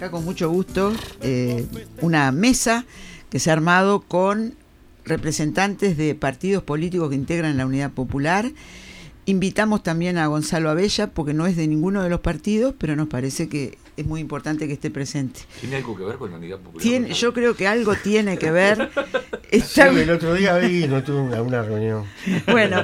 acá con mucho gusto eh, una mesa que se ha armado con representantes de partidos políticos que integran la Unidad Popular. Invitamos también a Gonzalo Abella, porque no es de ninguno de los partidos, pero nos parece que es muy importante que esté presente. ¿Tiene algo que ver con la unidad popular? Tiene, yo creo que algo tiene que ver. Está... el otro día vi no tuve una, reunión. Bueno,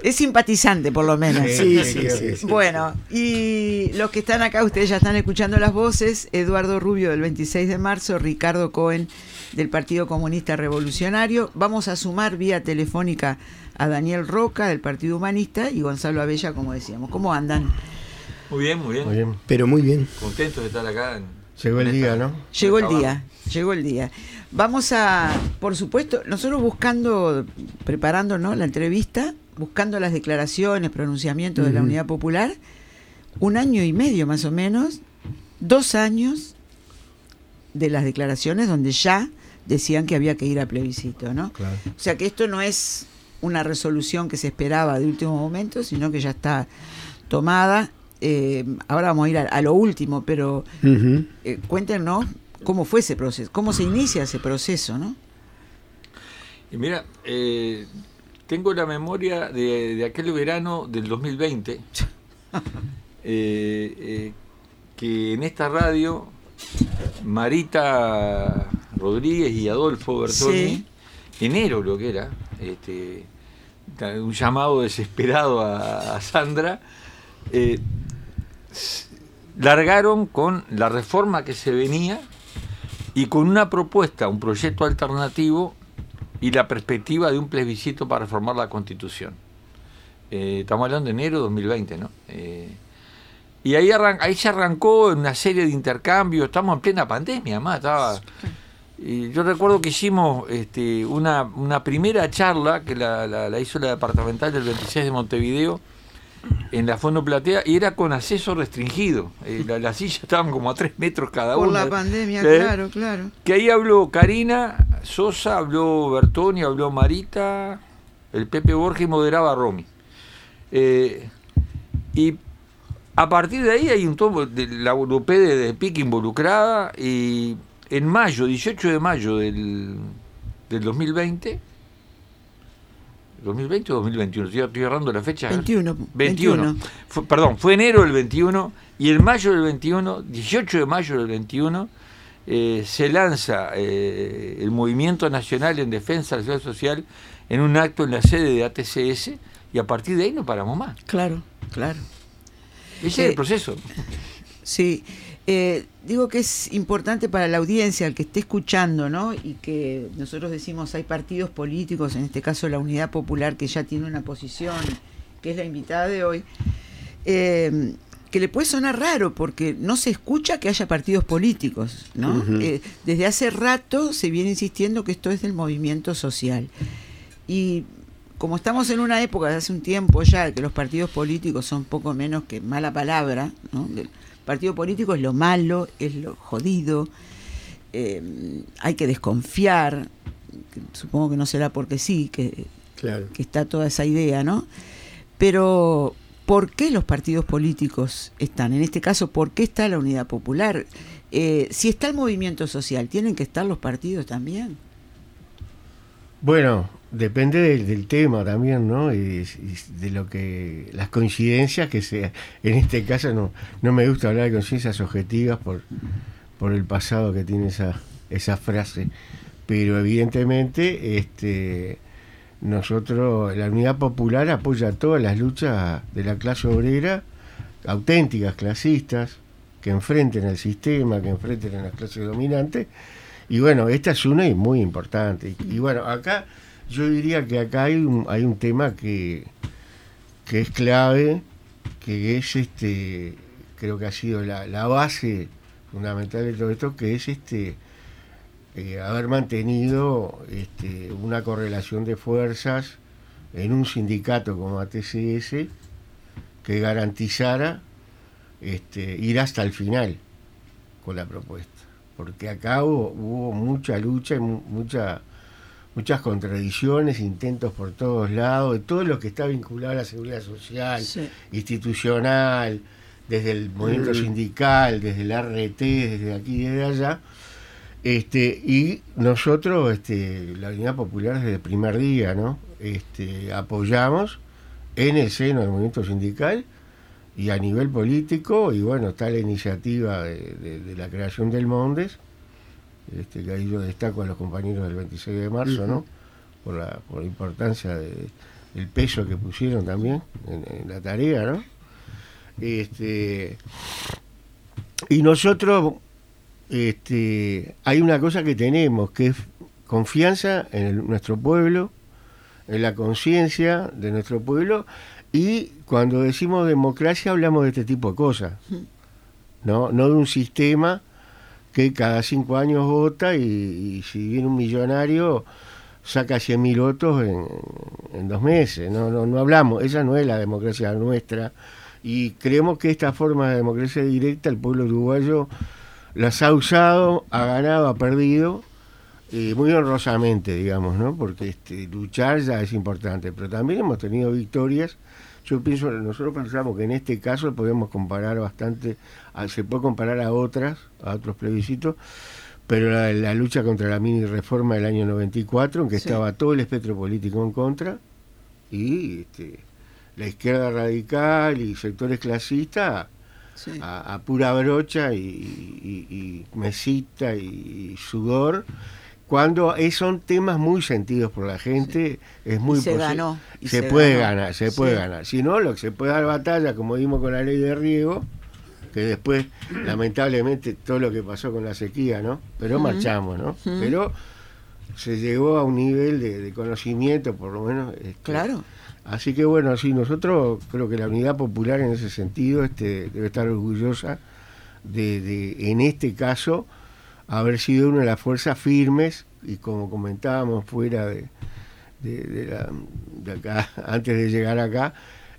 es simpatizante por lo menos. Sí, sí, sí, Bueno, y los que están acá, ustedes ya están escuchando las voces. Eduardo Rubio del 26 de marzo, Ricardo Cohen del Partido Comunista Revolucionario. Vamos a sumar vía telefónica a Daniel Roca del Partido Humanista y Gonzalo Abella, como decíamos. ¿Cómo andan? Muy bien, muy bien. Pero muy bien. Contentos de estar acá. llegó el día, ¿no? Llegó el día, llegó el día. Vamos a, por supuesto, nosotros buscando, preparando la entrevista, buscando las declaraciones, pronunciamientos de la Unidad Popular, un año y medio más o menos, dos años de las declaraciones donde ya decían que había que ir a plebiscito, ¿no? O sea que esto no es una resolución que se esperaba de último momento, sino que ya está tomada. Eh, ahora vamos a ir a, lo último, pero eh, cuéntenos cómo fue ese proceso, cómo se inicia ese proceso, ¿no? Y mira, eh, tengo la memoria de, de, aquel verano del 2020, que en esta radio Marita Rodríguez y Adolfo Bertoni, enero lo que era, este, un llamado desesperado a, Sandra, eh, largaron con la reforma que se venía y con una propuesta, un proyecto alternativo y la perspectiva de un plebiscito para reformar la Constitución. Eh, estamos hablando de enero de 2020, ¿no? Eh, y ahí, ahí se arrancó una serie de intercambios, estamos en plena pandemia, además, estaba... Y yo recuerdo que hicimos este, una, una primera charla que la, la, hizo la departamental del 26 de Montevideo en la Fondo Platea y era con acceso restringido. Eh, las sillas estaban como a tres metros cada una. Por la pandemia, claro, claro. Que ahí habló Karina Sosa, habló Bertoni, habló Marita, el Pepe Borges moderaba Romy. Eh, y a partir de ahí hay un tomo de la europea de PIC involucrada y en mayo, 18 de mayo del, del 2020, 2020 o 2021, estoy agarrando la fecha. 21. 21. perdón, fue enero del 21 y en mayo del 21, 18 de mayo del 21, eh, se lanza eh, el Movimiento Nacional en Defensa de la Ciudad Social en un acto en la sede de ATCS y a partir de ahí no paramos más. Claro, claro. Ese es el eh, proceso. Sí. Eh, digo que es importante para la audiencia, el que esté escuchando, ¿no? Y que nosotros decimos hay partidos políticos, en este caso la Unidad Popular, que ya tiene una posición, que es la invitada de hoy, eh, que le puede sonar raro porque no se escucha que haya partidos políticos, ¿no? desde hace rato se viene insistiendo que esto es del movimiento social. Y como estamos en una época de hace un tiempo ya que los partidos políticos son poco menos que mala palabra, ¿no? Partido político es lo malo, es lo jodido, eh, hay que desconfiar, supongo que no será porque sí, que, que está toda esa idea, ¿no? Pero, ¿por qué los partidos políticos están? En este caso, ¿por qué está la unidad popular? Eh, si está el movimiento social, ¿tienen que estar los partidos también? Bueno, Depende del, tema también, ¿no? Y, de lo que las coincidencias que sea. En este caso no, no me gusta hablar de coincidencias objetivas por, por el pasado que tiene esa, esa frase, pero evidentemente este nosotros la Unidad Popular apoya todas las luchas de la clase obrera, auténticas clasistas que enfrenten al sistema, que enfrenten a las clases dominantes. Y bueno, esta es una y muy importante. y bueno, acá yo diría que acá hay un, hay un tema que, que es clave, que es este, creo que ha sido la, la base fundamental de todo esto, que es este eh, haber mantenido este, una correlación de fuerzas en un sindicato como ATCS que garantizara este, ir hasta el final con la propuesta. porque acá hubo, hubo mucha lucha y mu- mucha, muchas contradicciones, intentos por todos lados, de todo lo que está vinculado a la seguridad social, Sí. institucional, desde el movimiento sindical, desde el RT, desde aquí y desde allá. Este, y nosotros, este, la Unidad Popular desde el primer día, ¿no? Este, apoyamos en el seno del movimiento sindical y a nivel político, y bueno, está la iniciativa de, de- de la creación del Mondes, este, que ahí yo destaco a los compañeros del 26 de marzo, ¿no? Por la, por la importancia de- del peso que pusieron también en, en la tarea, ¿no? Este, y nosotros, este, hay una cosa que tenemos, que es confianza en el- nuestro pueblo, en la conciencia de nuestro pueblo, y cuando decimos democracia hablamos de este tipo de cosas, no, no de un sistema que cada cinco años vota y, si viene un millonario saca 100.000 votos en, en dos meses. No, no, no hablamos, esa no es la democracia nuestra. Y creemos que esta forma de democracia directa el pueblo uruguayo las ha usado, ha ganado, ha perdido, eh, muy honrosamente, digamos, ¿no? Porque este, luchar ya es importante, pero también hemos tenido victorias. Yo pienso, nosotros pensamos que en este caso podemos comparar bastante, a- se puede comparar a otras, a otros plebiscitos, pero la, la lucha contra la mini reforma del año 94, en que Sí. estaba todo el espectro político en contra, y este, la izquierda radical y sectores clasistas Sí. a, a pura brocha y, y- y mesita y, sudor, cuando son temas muy sentidos por la gente, es muy Y se ganó, y se, se puede ganó. ganar, se puede Sí. ganar. Si no, lo que se puede dar batalla, como vimos con la ley de riego, que después, lamentablemente, todo lo que pasó con la sequía, ¿no? Pero marchamos, ¿no? Pero se llegó a un nivel de, de conocimiento, por lo menos. este, Claro. Así que bueno, sí, nosotros creo que la unidad popular en ese sentido este, debe estar orgullosa de, de, en este caso, haber sido una de las fuerzas firmes y como comentábamos fuera de, de, de la- de acá, antes de llegar acá,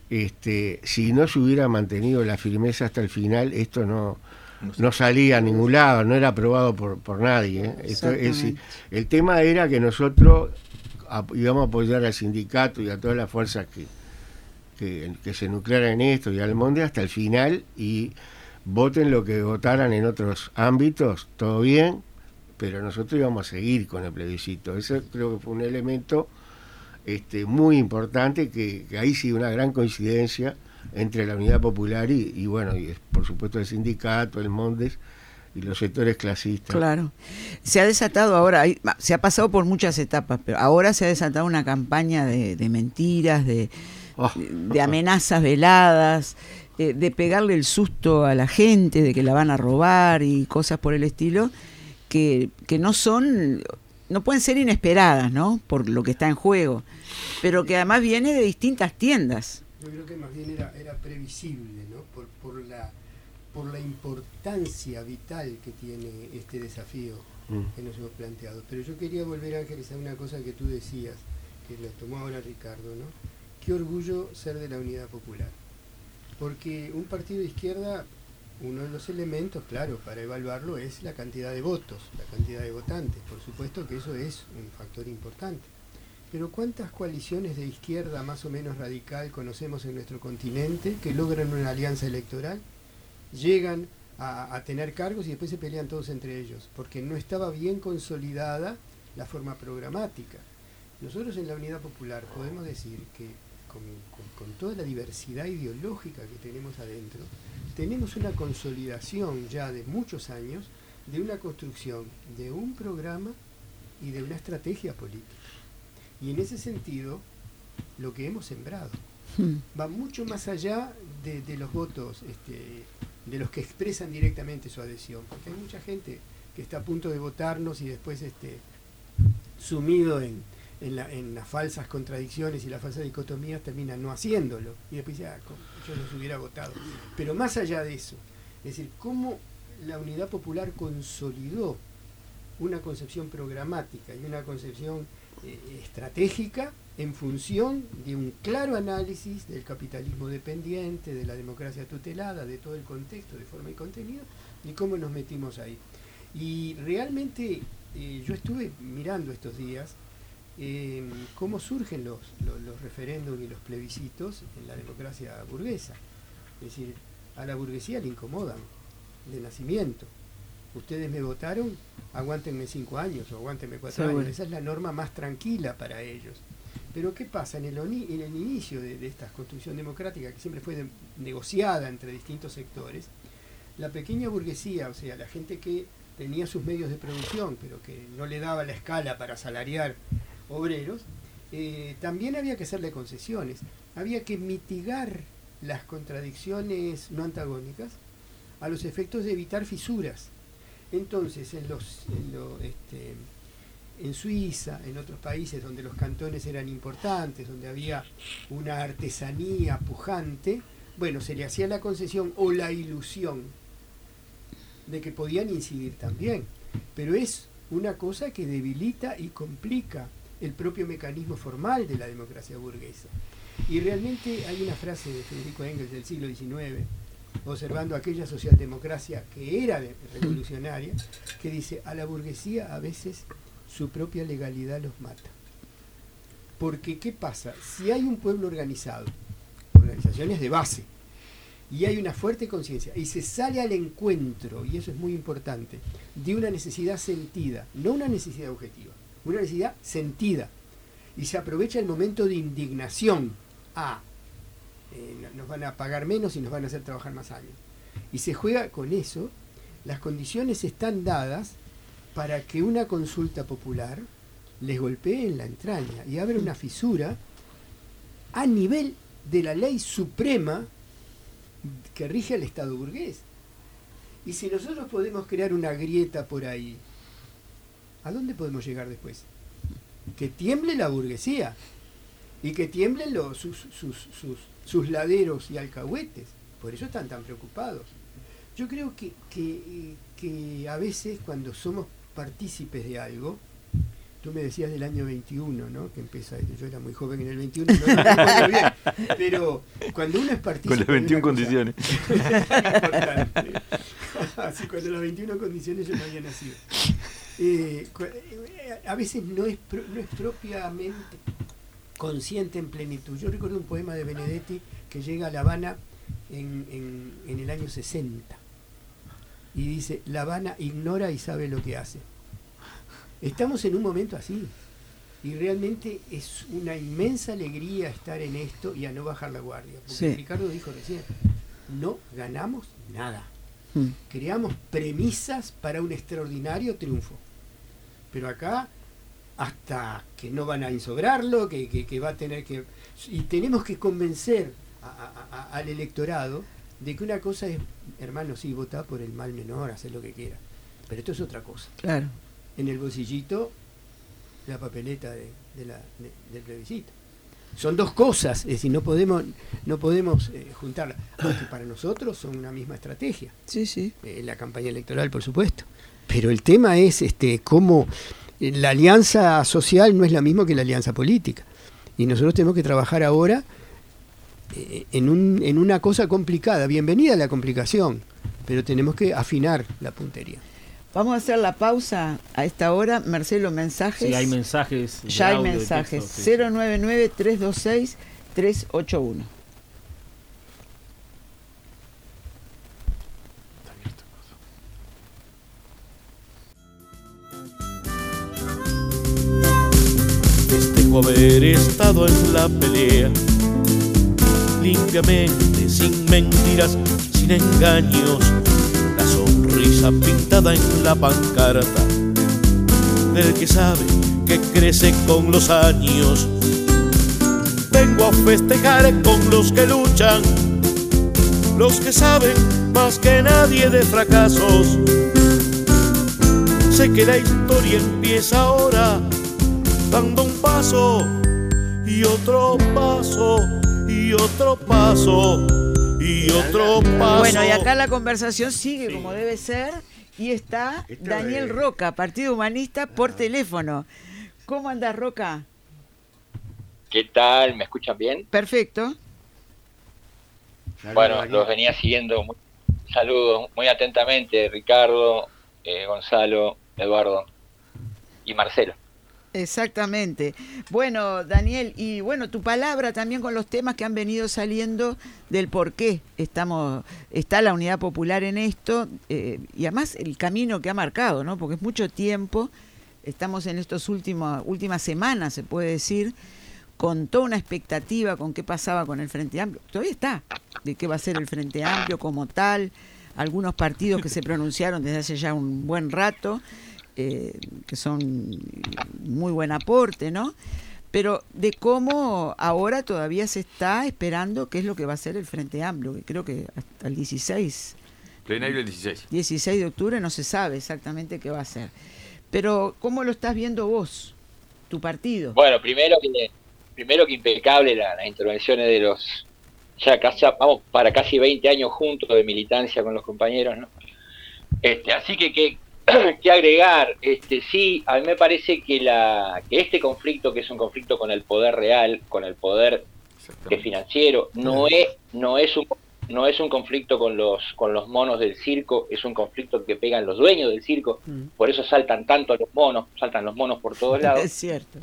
este, si no se hubiera mantenido la firmeza hasta el final, esto no, no salía a ningún lado, no era aprobado por, por nadie. ¿eh? Esto es- el tema era que nosotros íbamos a apoyar al sindicato y a todas las fuerzas que, que, que se nuclearan en esto y al Monde hasta el final y voten lo que votaran en otros ámbitos, todo bien, pero nosotros íbamos a seguir con el plebiscito. Eso creo que fue un elemento este, muy importante, que, que ahí sí una gran coincidencia entre la Unidad Popular y, y bueno, y por supuesto el sindicato, el Mondes y los sectores clasistas. Claro. Se ha desatado ahora, hay- se ha pasado por muchas etapas, pero ahora se ha desatado una campaña de, de mentiras, de, Oh. de amenazas veladas, eh, de pegarle el susto a la gente, de que la van a robar y cosas por el estilo, que, que no son, no pueden ser inesperadas, ¿no? Por lo que está en juego, pero que además viene de distintas tiendas. Yo creo que más bien era, era previsible, ¿no? Por, por, la, por la importancia vital que tiene este desafío Mm. que nos hemos planteado. Pero yo quería volver, Ángeles, a una cosa que tú decías, que lo tomó ahora Ricardo, ¿no? Qué orgullo ser de la Unidad Popular. Porque un partido de izquierda, uno de los elementos, claro, para evaluarlo es la cantidad de votos, la cantidad de votantes. Por supuesto que eso es un factor importante. Pero ¿cuántas coaliciones de izquierda más o menos radical conocemos en nuestro continente que logran una alianza electoral? Llegan a, tener cargos y después se pelean todos entre ellos, porque no estaba bien consolidada la forma programática. Nosotros en la Unidad Popular podemos decir que con, con- con toda la diversidad ideológica que tenemos adentro, tenemos una consolidación ya de muchos años de una construcción de un programa y de una estrategia política. Y en ese sentido, lo que hemos sembrado Hmm. va mucho más allá de, de los votos, este, de los que expresan directamente su adhesión, porque hay mucha gente que está a punto de votarnos y después este, sumido en, en, la- en las falsas contradicciones y las falsas dicotomías termina no haciéndolo y después dice, "Ah, yo los hubiera votado. Pero más allá de eso, es decir, cómo la unidad popular consolidó una concepción programática y una concepción eh, estratégica en función de un claro análisis del capitalismo dependiente, de la democracia tutelada, de todo el contexto de forma y contenido, y cómo nos metimos ahí. Y realmente eh, yo estuve mirando estos días eh, cómo surgen los, los, los referéndums y los plebiscitos en la democracia burguesa. Es decir, a la burguesía le incomodan de nacimiento. Ustedes me votaron, aguántenme cinco años o aguántenme cuatro años. Esa es la norma más tranquila para ellos. Pero ¿qué pasa? En el, oni- en el inicio de, de esta construcción democrática, que siempre fue de- negociada entre distintos sectores, la pequeña burguesía, o sea, la gente que tenía sus medios de producción, pero que no le daba la escala para salariar obreros, eh, también había que hacerle concesiones. Había que mitigar las contradicciones no antagónicas a los efectos de evitar fisuras. Entonces, en los, en lo- este, en Suiza, en otros países donde los cantones eran importantes, donde había una artesanía pujante, bueno, se le hacía la concesión o la ilusión de que podían incidir también. Pero es una cosa que debilita y complica el propio mecanismo formal de la democracia burguesa. Y realmente hay una frase de Federico Engels del siglo XIX, observando aquella socialdemocracia que era revolucionaria, que dice, a la burguesía a veces su propia legalidad los mata. Porque, ¿qué pasa? Si hay un pueblo organizado, organizaciones de base, y hay una fuerte conciencia, y se sale al encuentro, y eso es muy importante, de una necesidad sentida, no una necesidad objetiva, una necesidad sentida, y se aprovecha el momento de indignación. Ah, eh, no- nos van a pagar menos y nos van a hacer trabajar más años. Y se juega con eso, las condiciones están dadas para que una consulta popular les golpee en la entraña y abra una fisura a nivel de la ley suprema que rige al Estado burgués. Y si nosotros podemos crear una grieta por ahí, ¿a dónde podemos llegar después? Que tiemble la burguesía y que tiemblen los, sus, sus, sus, sus laderos y alcahuetes. Por eso están tan preocupados. Yo creo que, que, que a veces cuando somos partícipes de algo, tú me decías del año 21, ¿no? Que empieza, yo era muy joven en el 21, no lo bien, pero cuando uno es partícipe Con las de 21 una cosa- condiciones. Importante. Así cuando las 21 condiciones yo no había nacido. Eh, eh, a veces no es, pro- no es propiamente consciente en plenitud. Yo recuerdo un poema de Benedetti que llega a La Habana en, en- en el año 60 y dice, La Habana ignora y sabe lo que hace. Estamos en un momento así y realmente es una inmensa alegría estar en esto y a no bajar la guardia. Porque Sí. Ricardo dijo recién, no ganamos nada. Mm. Creamos premisas para un extraordinario triunfo. Pero acá, hasta que no van a insobrarlo, que, que- que va a tener que... Y tenemos que convencer a- a- a- al electorado de que una cosa es, hermano, sí, vota por el mal menor, hacer lo que quiera. Pero esto es otra cosa. Claro. En el bolsillito, la papeleta de, de la- de- del plebiscito. Son dos cosas, es decir, no podemos, no podemos eh, juntarlas. Para nosotros son una misma estrategia Sí, sí. eh, la campaña electoral, por supuesto. Pero el tema es este cómo la alianza social no es la misma que la alianza política. Y nosotros tenemos que trabajar ahora eh, en, un, en una cosa complicada. Bienvenida la complicación, pero tenemos que afinar la puntería. Vamos a hacer la pausa a esta hora. Marcelo, mensajes. Sí, hay mensajes. Ya hay mensajes. texto, sí. 099-326-381. Haber estado en la pelea, limpiamente, sin mentiras, sin engaños, la sonrisa pintada en la pancarta. Del que sabe que crece con los años. Vengo a festejar con los que luchan, los que saben más que nadie de fracasos. Sé que la historia empieza ahora dando un paso y otro paso y otro paso y otro paso. Bueno, y acá la conversación sigue como debe ser. Y está Daniel es- Roca, Partido Humanista, por teléfono. ¿Cómo andas, Roca? ¿Qué tal? ¿Me escuchan bien? Perfecto. Bueno, Daniel. los venía siguiendo. Muy, saludos muy atentamente, Ricardo, eh, Gonzalo, Eduardo y Marcelo. Exactamente. Bueno, Daniel, y bueno, tu palabra también con los temas que han venido saliendo del por qué estamos, está la unidad popular en esto, eh, y además el camino que ha marcado, ¿no? Porque es mucho tiempo, estamos en últimos, últimas semanas, se puede decir, con toda una expectativa con qué pasaba con el Frente Amplio. Todavía está, de qué va a ser el Frente Amplio como tal, algunos partidos que se pronunciaron desde hace ya un buen rato eh, que son muy buen aporte, ¿no? Pero de cómo ahora todavía se está esperando qué es lo que va a ser el Frente Amplio, que creo que hasta el 16. Plenario el 16. 16 de octubre no se sabe exactamente qué va a ser. Pero, ¿cómo lo estás viendo vos, tu partido? Bueno, primero que, primero que impecable las intervenciones de los, ya casi, vamos para casi 20 años juntos de militancia con los compañeros, ¿no? Este, así que, que que agregar, este sí, a mí me parece que la que este conflicto que es un conflicto con el poder real, con el poder que financiero, no es no es un no es un conflicto con los con los monos del circo, es un conflicto que pegan los dueños del circo, mm. por eso saltan tanto los monos, saltan los monos por todos lados. Es cierto.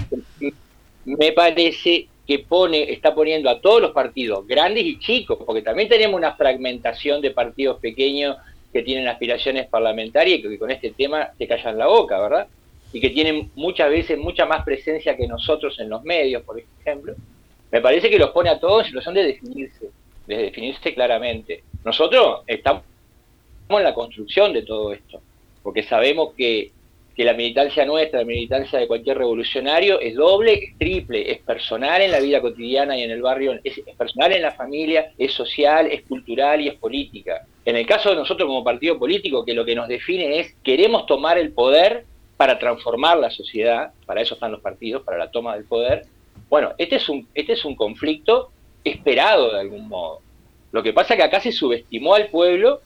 Me parece que pone está poniendo a todos los partidos, grandes y chicos, porque también tenemos una fragmentación de partidos pequeños que tienen aspiraciones parlamentarias y que con este tema se callan la boca, ¿verdad? Y que tienen muchas veces mucha más presencia que nosotros en los medios, por ejemplo. Me parece que los pone a todos en situación de definirse, de definirse claramente. Nosotros estamos en la construcción de todo esto, porque sabemos que, que la militancia nuestra, la militancia de cualquier revolucionario, es doble, es triple, es personal en la vida cotidiana y en el barrio, es personal en la familia, es social, es cultural y es política. En el caso de nosotros como partido político, que lo que nos define es queremos tomar el poder para transformar la sociedad, para eso están los partidos, para la toma del poder. Bueno, este es un, este es un conflicto esperado de algún modo. Lo que pasa es que acá se subestimó al pueblo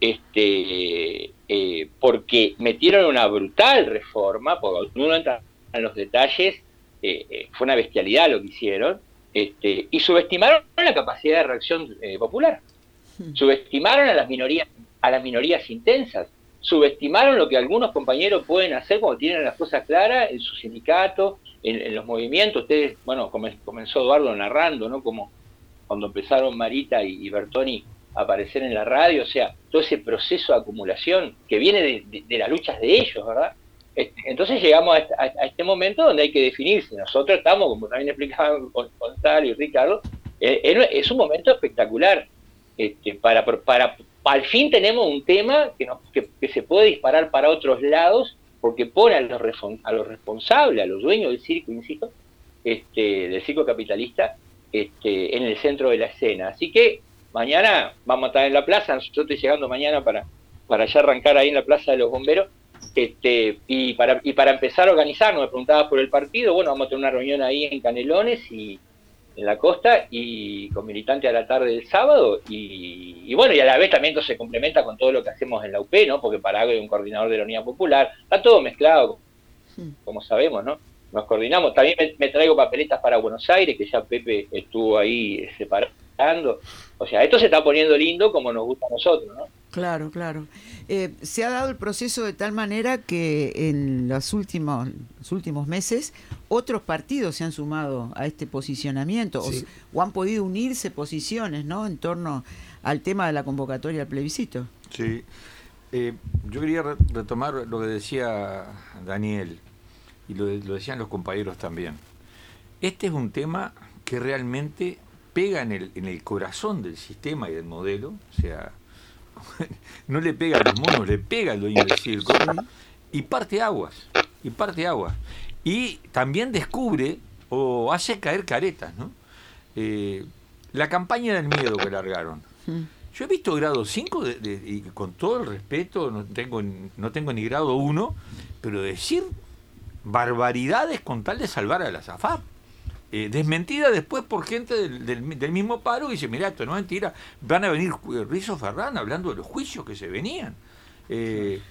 este, eh, porque metieron una brutal reforma, porque uno entra en los detalles, eh, eh, fue una bestialidad lo que hicieron, este, y subestimaron la capacidad de reacción popular. Subestimaron a las minorías, a las minorías intensas. Subestimaron lo que algunos compañeros pueden hacer cuando tienen las cosas claras en su sindicato, en, los movimientos. Ustedes, bueno, comenzó Eduardo narrando, ¿no? Como cuando empezaron Marita y, Bertoni aparecer en la radio, o sea, todo ese proceso de acumulación que viene de, las luchas de ellos, ¿verdad? Entonces llegamos a, este momento donde hay que definirse. Nosotros estamos, como también explicaban Gonzalo y Ricardo, eh, es un momento espectacular. Este, para, para, al fin tenemos un tema que, que, se puede disparar para otros lados porque pone a los, a los responsables, a los dueños del circo, insisto, este, del circo capitalista, este, en el centro de la escena. Así que mañana vamos a estar en la plaza, yo estoy llegando mañana para, para ya arrancar ahí en la plaza de los bomberos, este, y, para, y para empezar a organizarnos, me preguntaba por el partido, bueno, vamos a tener una reunión ahí en Canelones y, en la costa y con militante a la tarde del sábado. Y, bueno, y a la vez también esto se complementa con todo lo que hacemos en la UP, ¿no? Porque para hay un coordinador de la Unidad Popular, está todo mezclado, como sabemos, ¿no? Nos coordinamos, también me, traigo papeletas para Buenos Aires, que ya Pepe estuvo ahí separando, o sea, esto se está poniendo lindo como nos gusta a nosotros, ¿no? Claro, claro. Eh, se ha dado el proceso de tal manera que en los últimos, los últimos meses otros partidos se han sumado a este posicionamiento o, han podido unirse posiciones ¿no? en torno al tema de la convocatoria al plebiscito. Sí, eh, yo quería retomar lo que decía Daniel y lo, lo decían los compañeros también. Este es un tema que realmente pega en el, en el corazón del sistema y del modelo, o sea, no le pega a los monos, le pega al dueño del circo y parte aguas, y parte aguas. Y también descubre o hace caer caretas, ¿no? Eh, la campaña del miedo que largaron. Yo he visto grado 5 y con todo el respeto, no tengo, no tengo ni grado 1, pero decir barbaridades con tal de salvar a la ZAFAP. Eh, desmentida después por gente del, mismo paro y dice, mira, esto no es mentira, van a venir eh, Rizo Ferrán hablando de los juicios que se venían. Eh,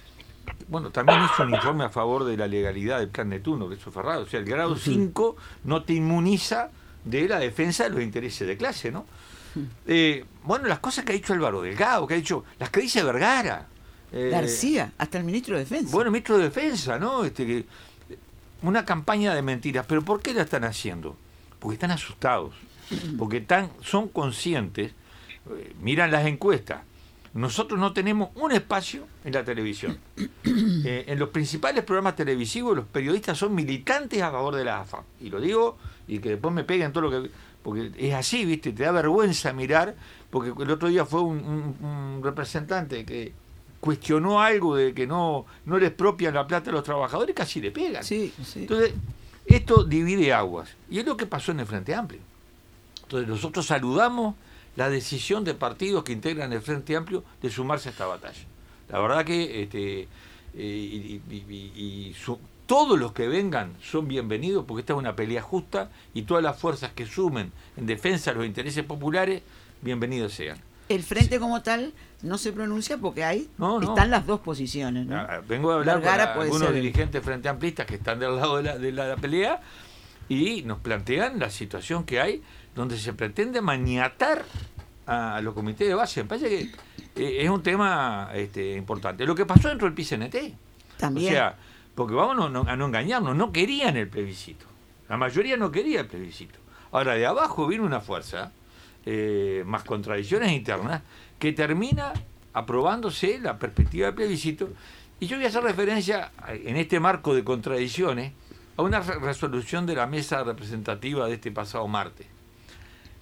bueno, también hizo un informe a favor de la legalidad del plan de turno, Rizo Ferrán, o sea, el grado 5 no te inmuniza de la defensa de los intereses de clase, ¿no? bueno, las cosas que ha dicho Álvaro Delgado, que ha dicho, las que dice Vergara, García, hasta el ministro de Defensa. Bueno, ministro de Defensa, ¿no? Este, que- una campaña de mentiras. ¿Pero por qué la están haciendo? Porque están asustados. Porque están, son conscientes. eh, miran las encuestas. Nosotros no tenemos un espacio en la televisión. Eh, en los principales programas televisivos los periodistas son militantes a favor de la AFA. Y lo digo y que después me peguen todo lo que... Porque es así, ¿viste? Te da vergüenza mirar, porque el otro día fue un, un- un representante que cuestionó algo de que no, no les propia la plata a los trabajadores, casi le pegan. Sí, sí. Entonces, esto divide aguas. Y es lo que pasó en el Frente Amplio. Entonces, nosotros saludamos la decisión de partidos que integran el Frente Amplio de sumarse a esta batalla. La verdad que este, eh, y, todos los que vengan son bienvenidos porque esta es una pelea justa y todas las fuerzas que sumen en defensa de los intereses populares, bienvenidos sean. El frente como tal no se pronuncia porque No, no. están las dos posiciones, ¿no? Ah, Vengo a hablar Vergara con algunos ser. dirigentes frente amplistas que están del lado de la, de la pelea y nos plantean la situación que hay donde se pretende maniatar a los comités de base. Me parece que eh, es un tema este, importante. Lo que pasó dentro del PCNT. También. O sea, porque vamos no- a no engañarnos, no querían el plebiscito. La mayoría no quería el plebiscito. Ahora, de abajo viene una fuerza, eh, más contradicciones internas, que termina aprobándose la perspectiva del plebiscito. Y yo voy a hacer referencia, a- en este marco de contradicciones, a una re- resolución de la mesa representativa de este pasado martes,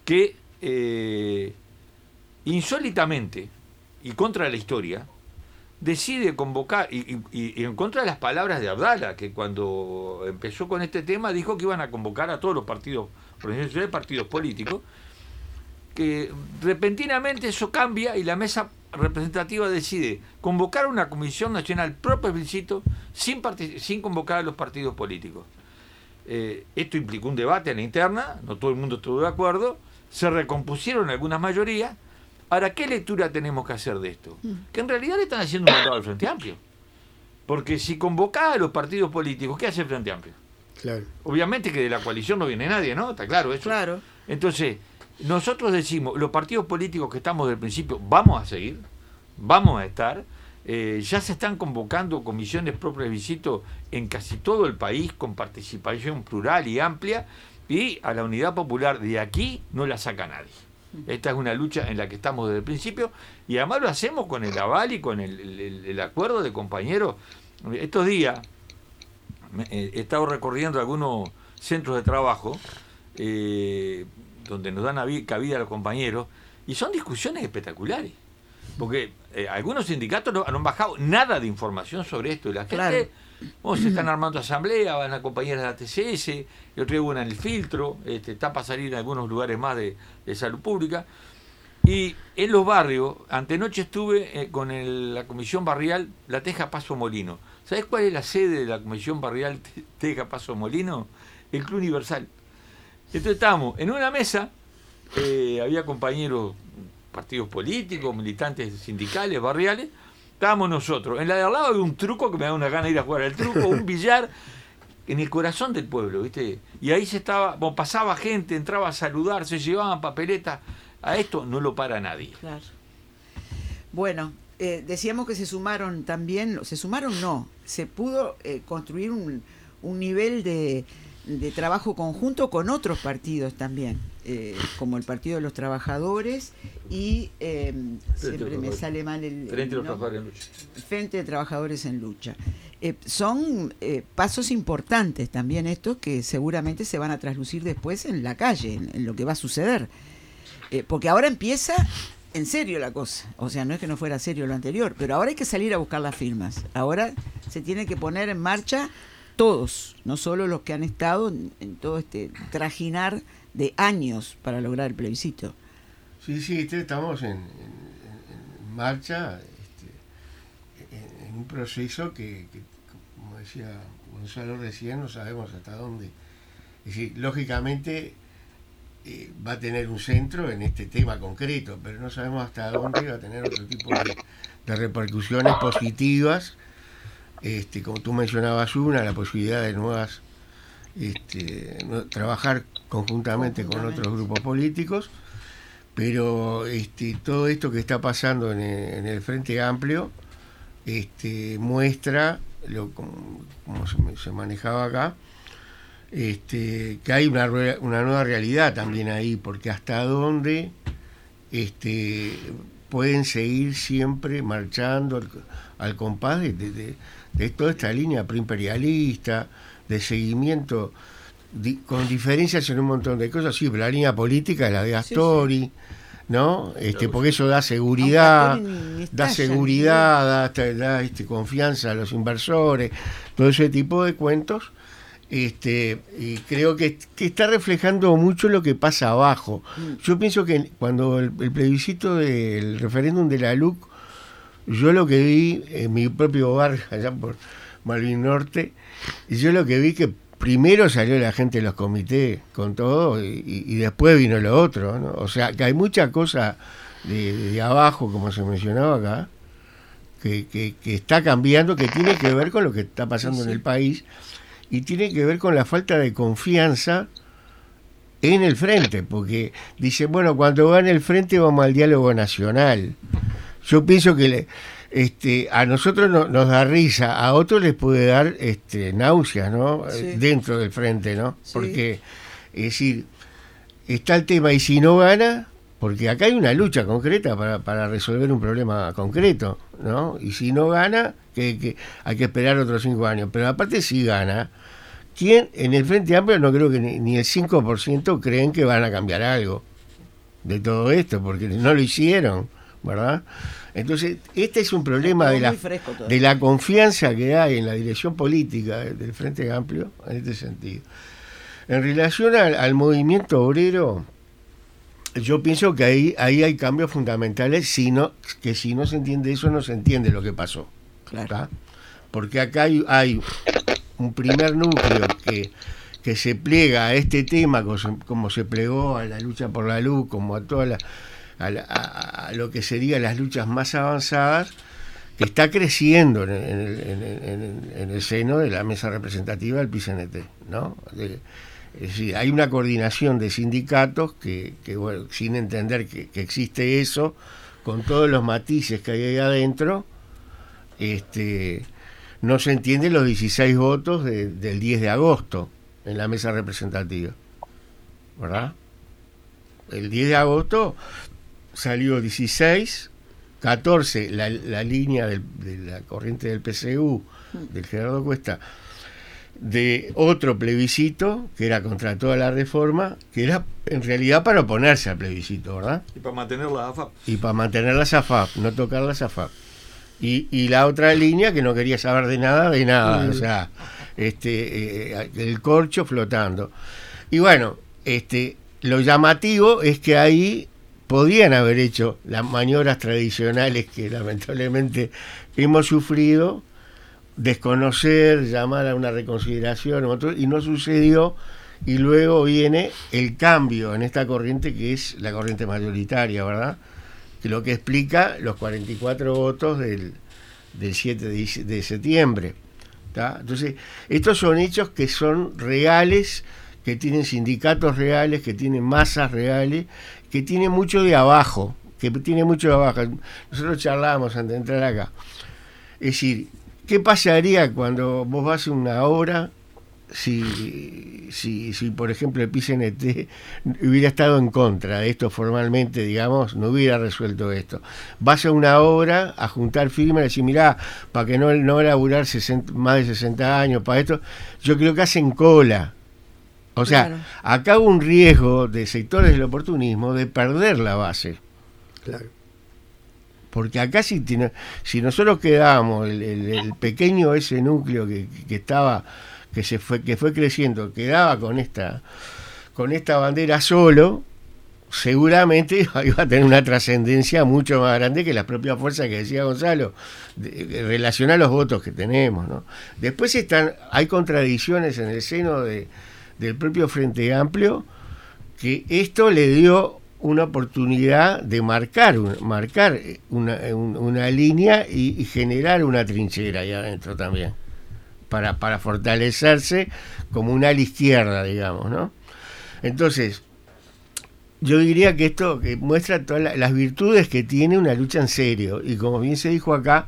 que eh, insólitamente y contra la historia, decide convocar, y, y- en contra de las palabras de Abdala, que cuando empezó con este tema dijo que iban a convocar a todos los partidos, partidos políticos, que repentinamente eso cambia y la mesa representativa decide convocar una comisión nacional pro plebiscito sin, sin convocar a los partidos políticos. Eh, esto implicó un debate en la interna, no todo el mundo estuvo de acuerdo, se recompusieron algunas mayorías. Ahora, ¿qué lectura tenemos que hacer de esto? Que en realidad le están haciendo un mandado al Frente Amplio. Porque si convocás a los partidos políticos, ¿qué hace el Frente Amplio? Claro. Obviamente que de la coalición no viene nadie, ¿no? Está claro eso. Claro. Entonces, nosotros decimos, los partidos políticos que estamos del principio, vamos a seguir, vamos a estar. eh, ya se están convocando comisiones pro plebiscito en casi todo el país con participación plural y amplia y a la unidad popular de aquí no la saca nadie. Esta es una lucha en la que estamos desde el principio y además lo hacemos con el aval y con el, acuerdo de compañeros. Estos días eh, he estado recorriendo algunos centros de trabajo eh, donde nos dan cabida a los compañeros y son discusiones espectaculares. Porque eh, algunos sindicatos no, no han bajado nada de información sobre esto y la gente Claro. bueno, se están armando asambleas, van a compañeras de la TCS, el otro día hubo una en el filtro, este, está para salir en algunos lugares más de, de salud pública. Y en los barrios, antenoche estuve eh, con el- la comisión barrial La Teja Paso Molino. ¿Sabes cuál es la sede de la comisión barrial Te- Teja Paso Molino? El Club Universal. Entonces estábamos en una mesa, eh, había compañeros, partidos políticos, militantes sindicales, barriales, estábamos nosotros. En la de al lado había un truco que me da una gana de ir a jugar al truco, un billar, en el corazón del pueblo, ¿viste? Y ahí se estaba, bueno, pasaba gente, entraba a saludar, se llevaban papeletas. A esto no lo para nadie. Claro. Bueno, eh, decíamos que se sumaron también, se sumaron no, se pudo eh, construir un, un nivel de, de trabajo conjunto con otros partidos también, eh, como el Partido de los Trabajadores y eh, siempre me sale mal el, Frente el los trabajadores en lucha. Frente de Trabajadores en Lucha. Eh, son pasos importantes también estos que seguramente se van a traslucir después en la calle, en, en lo que va a suceder. Porque ahora empieza en serio la cosa. O sea, no es que no fuera serio lo anterior, pero ahora hay que salir a buscar las firmas. Ahora se tiene que poner en marcha todos, no solo los que han estado en, todo este trajinar de años para lograr el plebiscito. Sí, sí, este- estamos en, marcha, este, en, un proceso que, como decía Gonzalo recién, no sabemos hasta dónde. Es decir, lógicamente eh, va a tener un centro en este tema concreto, pero no sabemos hasta dónde va a tener otro tipo de repercusiones positivas. Este, como tú mencionabas una, la posibilidad de nuevas, este, no- trabajar conjuntamente con otros grupos políticos pero este, todo esto que está pasando en el, en el Frente Amplio, este, muestra, lo, como, como se, se manejaba acá, este, que hay una, una nueva realidad también ahí, porque hasta dónde este, pueden seguir siempre marchando al, al compás de, de- de- de toda esta línea preimperialista, de seguimiento, di- con diferencias en un montón de cosas. Sí, pero la línea política es la de Astori, ¿no? Este, porque eso da seguridad, da seguridad, da, da- da, este, confianza a los inversores, todo ese tipo de cuentos este, y creo que, que está reflejando mucho lo que pasa abajo. Yo pienso que cuando el, el plebiscito del referéndum de la LUC, yo lo que vi en mi propio barrio, allá por Malvin Norte, yo lo que vi que primero salió la gente de los comités con todo y, después vino lo otro. ¿no? O sea, que hay mucha cosa de, abajo, como se mencionaba acá, que, que- que está cambiando, que tiene que ver con lo que está pasando en el país y tiene que ver con la falta de confianza en el frente, porque dice, bueno, cuando va en el frente vamos al diálogo nacional. Yo pienso que le- este, a nosotros no- nos da risa, a otros les puede dar este, náuseas, ¿no? Sí. Dentro del frente, ¿no? Sí. Porque, es decir, está el tema y si no gana, porque acá hay una lucha concreta para, para resolver un problema concreto, ¿no? Y si no gana, que, que hay que esperar otros cinco años. Pero aparte si gana, ¿quién en el Frente Amplio no creo que ni, ni el 5% creen que van a cambiar algo de todo esto? Porque no lo hicieron, ¿verdad? Entonces, este es un problema de la, de la confianza que hay en la dirección política del Frente Amplio en este sentido. En relación al, al movimiento obrero, yo pienso que ahí, ahí hay cambios fundamentales, si no, que si no se entiende eso, no se entiende lo que pasó. Claro. ¿tá? Porque acá hay, hay un primer núcleo que, que se pliega a este tema, como se, como se plegó a la lucha por la luz, como a toda la, a, lo que serían las luchas más avanzadas, que está creciendo en, el- en el- en el- en el- en el seno de la mesa representativa del PCNT, ¿no? Es decir, hay una coordinación de sindicatos que, sin entender que, existe eso, con todos los matices que hay ahí adentro, este, no se entienden los 16 votos de- del 10 de agosto en la mesa representativa. ¿Verdad? El 10 de agosto salió 16, 14 la, la línea del- de la corriente del PCU, del Gerardo Cuesta, de otro plebiscito, que era contra toda la reforma, que era en realidad para oponerse al plebiscito, ¿verdad? Y para mantener la AFAP. y para mantener la SAFAP, no tocar la SAFAP. Y, y la otra línea que no quería saber de nada, de nada, o sea, este, eh, el corcho flotando. Y bueno, este, lo llamativo es que ahí podían haber hecho las maniobras tradicionales que lamentablemente hemos sufrido, desconocer, llamar a una reconsideración, y no sucedió. Y luego viene el cambio en esta corriente que es la corriente mayoritaria, ¿verdad? lo que explica los 44 votos del, del 7 de, de septiembre. ¿tá? Entonces, estos son hechos que son reales, que tienen sindicatos reales, que tienen masas reales, que tienen mucho de abajo, que tiene mucho de abajo. Nosotros charlábamos antes de entrar acá. Es decir, ¿qué pasaría cuando vos vas a una obra si, si, si, por ejemplo, el PCNT hubiera estado en contra de esto formalmente, digamos, no hubiera resuelto esto. Vas a una obra a juntar firmas y decir, mirá, para que no, no laburar 60 más de 60 años, para esto, yo creo que hacen cola. O sea, Claro. acá hubo un riesgo de sectores del oportunismo de perder la base. Claro. Porque acá si, tiene- si nosotros quedamos, el, el- el pequeño ese núcleo que, que estaba, que se fue, que fue creciendo, quedaba con esta, con esta bandera solo, seguramente iba a tener una trascendencia mucho más grande que la propia fuerza que decía Gonzalo, de, de relacionar los votos que tenemos. ¿no? Después están, hay contradicciones en el seno de, del propio Frente Amplio que esto le dio una oportunidad de marcar, marcar una, un- una línea y, generar una trinchera ahí adentro también, para, para fortalecerse como una ala izquierda, digamos, ¿no? Entonces, yo diría que esto que muestra todas la- las virtudes que tiene una lucha en serio, y como bien se dijo acá,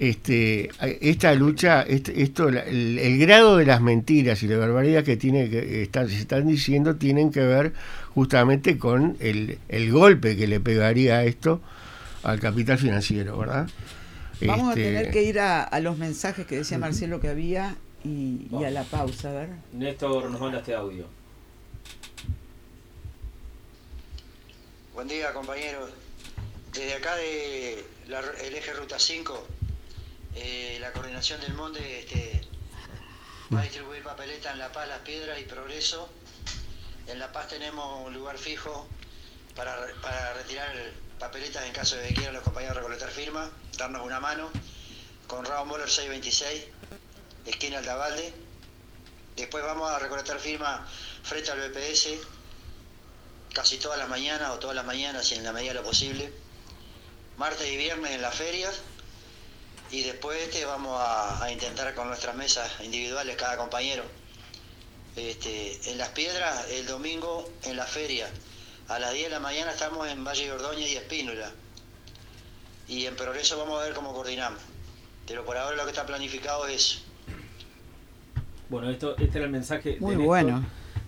este, esta lucha, este, esto, el, grado de las mentiras y la barbaridad que tiene que están, se están diciendo tienen que ver justamente con el, el golpe que le pegaría a esto al capital financiero, ¿verdad? Vamos a este, tener que ir a, los mensajes que decía Marcelo que había y, y, a la pausa, a ver. Néstor nos manda este audio. Buen día, compañeros. Desde acá de el eje Ruta 5 eh, la coordinación del Monte este, va a distribuir papeleta en La Paz, Las Piedras y Progreso. En La Paz tenemos un lugar fijo para, retirar papeletas en caso de que quieran los compañeros recolectar firmas, darnos una mano, con Raúl Moller 626, esquina Altabalde. Después vamos a recolectar firmas frente al BPS, casi todas las mañanas o todas las mañanas, y en la medida de lo posible. Martes y viernes en las ferias y después este vamos a, intentar con nuestras mesas individuales cada compañero. Este, en las piedras el domingo en la feria. A las 10 de la mañana estamos en Valle de Ordoña y Espínola. Y en progreso vamos a ver cómo coordinamos. Pero por ahora lo que está planificado es... Bueno, esto, este era el mensaje. Muy bueno.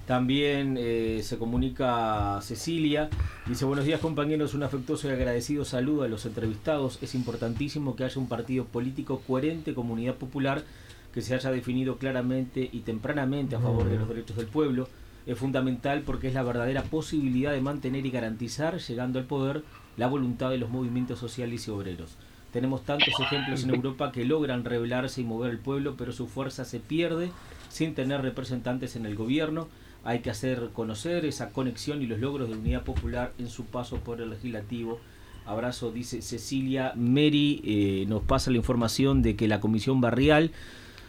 También eh, se comunica Cecilia, dice buenos días compañeros, un afectuoso y agradecido saludo a los entrevistados. Es importantísimo que haya un partido político coherente, comunidad popular, que se haya definido claramente y tempranamente a favor de los derechos del pueblo. Es fundamental porque es la verdadera posibilidad de mantener y garantizar, llegando al poder, la voluntad de los movimientos sociales y obreros. Tenemos tantos ejemplos en Europa que logran rebelarse y mover el pueblo, pero su fuerza se pierde sin tener representantes en el gobierno hay que hacer conocer esa conexión y los logros de Unidad Popular en su paso por el legislativo. Abrazo, dice Cecilia. Mary eh, nos pasa la información de que la Comisión Barrial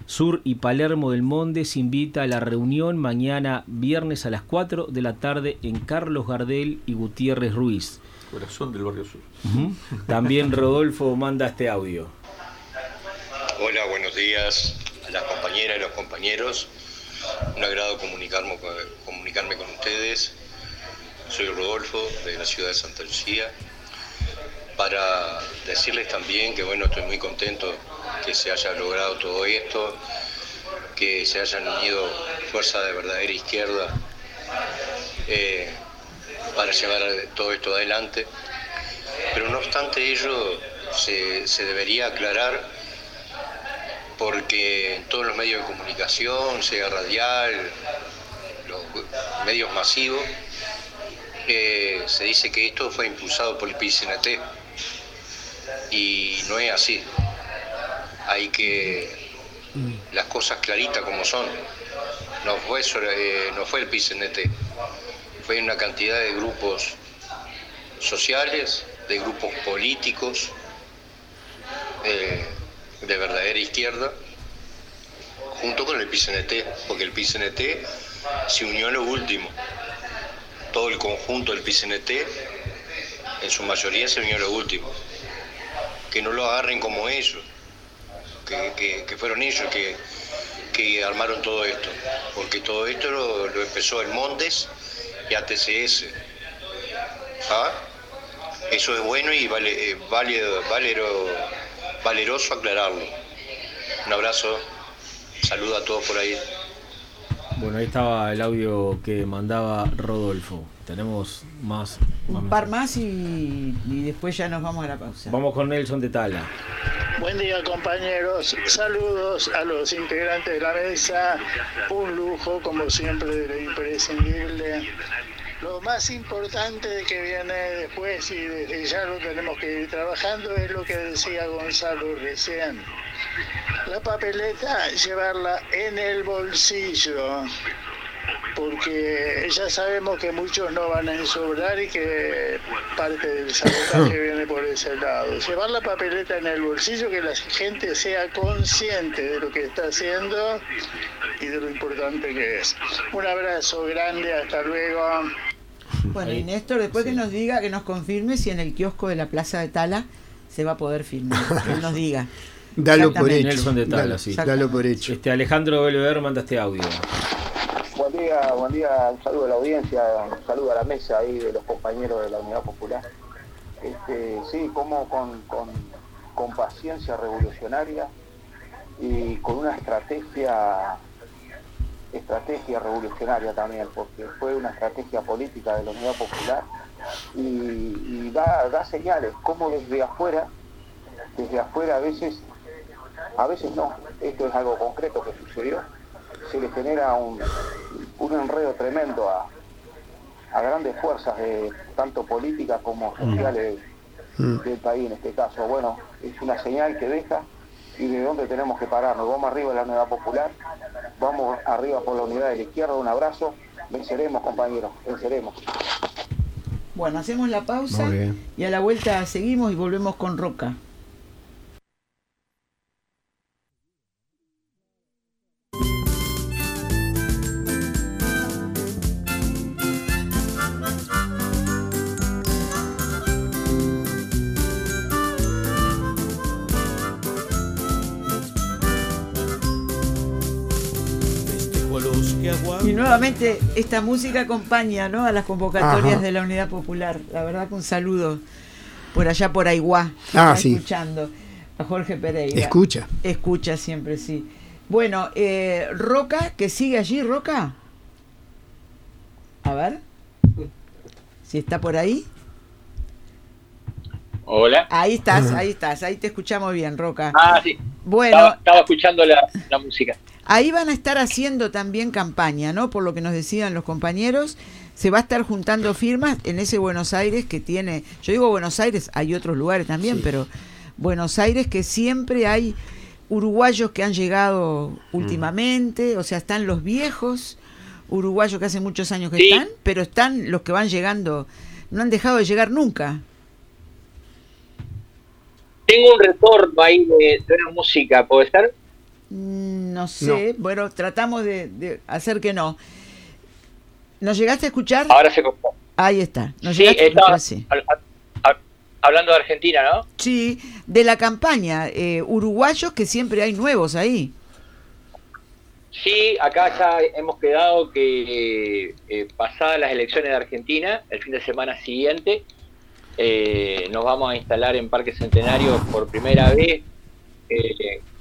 Sur y Palermo del Monde se invita a la reunión mañana viernes a las 4 de la tarde en Carlos Gardel y Gutiérrez Ruiz. Corazón del barrio sur. También Rodolfo manda este audio. Hola, buenos días a las compañeras y los compañeros un agrado comunicarme, comunicarme con ustedes. Soy Rodolfo de la ciudad de Santa Lucía. Para decirles también que bueno, estoy muy contento que se haya logrado todo esto, que se hayan unido fuerzas de verdadera izquierda eh, para llevar todo esto adelante. Pero no obstante ello, se, se debería aclarar porque en todos los medios de comunicación, sea radial, los medios masivos, eh, se dice que esto fue impulsado por el PCNT y no es así. Hay que las cosas claritas como son. No fue, eh, no fue el PCNT, fue una cantidad de grupos sociales, de grupos políticos. Eh, de verdadera izquierda, junto con el PCNT, porque el PCNT se unió a lo último. Todo el conjunto del PCNT, en su mayoría, se unió a lo último. Que no lo agarren como ellos, que, fueron ellos que, armaron todo esto, porque todo esto lo, empezó el Montes y ATCS. ¿Ah? Eso es bueno y vale, eh, vale, valero valeroso aclararlo. Un abrazo, saludo a todos por ahí. Bueno, ahí estaba el audio que mandaba Rodolfo. Tenemos más. Un par más y, después ya nos vamos a la pausa. Vamos con Nelson de Tala. Buen día compañeros, saludos a los integrantes de la mesa, un lujo como siempre de lo imprescindible lo más importante que viene después y desde ya lo tenemos que ir trabajando es lo que decía Gonzalo recién. La papeleta, llevarla en el bolsillo, porque ya sabemos que muchos no van a ensobrar y que parte del sabotaje viene por ese lado. Llevar la papeleta en el bolsillo, que la gente sea consciente de lo que está haciendo y de lo importante que es. Un abrazo grande, hasta luego. Bueno, y Néstor, después que nos diga, que nos confirme si en el kiosco de la Plaza de Tala se va a poder filmar. Que él nos diga. Dalo por hecho. Nelson de Tala, sí. Dalo por hecho. Este Alejandro Belver manda este audio. Buen día, buen día, un saludo a la audiencia, un saludo a la mesa ahí de los compañeros de la Unidad Popular. Este, sí, como con, con, con paciencia revolucionaria y con una estrategia estrategia revolucionaria también, porque fue una estrategia política de la Unidad Popular y, da, da señales, como desde afuera, desde afuera a veces, a veces no, esto es algo concreto que sucedió, se le genera un, un enredo tremendo a, a grandes fuerzas, de, tanto políticas como sociales mm. del país en este caso. Bueno, es una señal que deja y de dónde tenemos que pararnos. Vamos arriba de la Unidad Popular, vamos arriba por la unidad de la izquierda, un abrazo, venceremos compañeros, venceremos. Bueno, hacemos la pausa y a la vuelta seguimos y volvemos con Roca. Y nuevamente esta música acompaña ¿no? a las convocatorias de la Unidad Popular. La verdad que un saludo por allá por Aiguá. Ah, Escuchando a Jorge Pereira. Escucha. Escucha siempre, sí. Bueno, eh, Roca, que sigue allí, Roca. A ver. Si está por ahí. Hola. Ahí estás, ahí estás, ahí te escuchamos bien, Roca. Ah, sí. Bueno. Estaba, escuchando la, la música. Ahí van a estar haciendo también campaña, ¿no? Por lo que nos decían los compañeros, se va a estar juntando firmas en ese Buenos Aires que tiene, yo digo Buenos Aires, hay otros lugares también, pero Buenos Aires que siempre hay uruguayos que han llegado últimamente, o sea, están los viejos uruguayos que hace muchos años que están, pero están los que van llegando, no han dejado de llegar nunca. Tengo un retorno ahí de, de una música, ¿puede estar? Mm, no sé, bueno, tratamos de, hacer que no. ¿Nos llegaste a escuchar? Ahora se Ahí está. ¿Nos llegaste a escuchar? Sí. Hablando de Argentina, ¿no? Sí, de la campaña. Eh, uruguayos que siempre hay nuevos ahí. Sí, acá ya hemos quedado que eh, pasadas las elecciones de Argentina, el fin de semana siguiente, eh, nos vamos a instalar en Parque Centenario por primera vez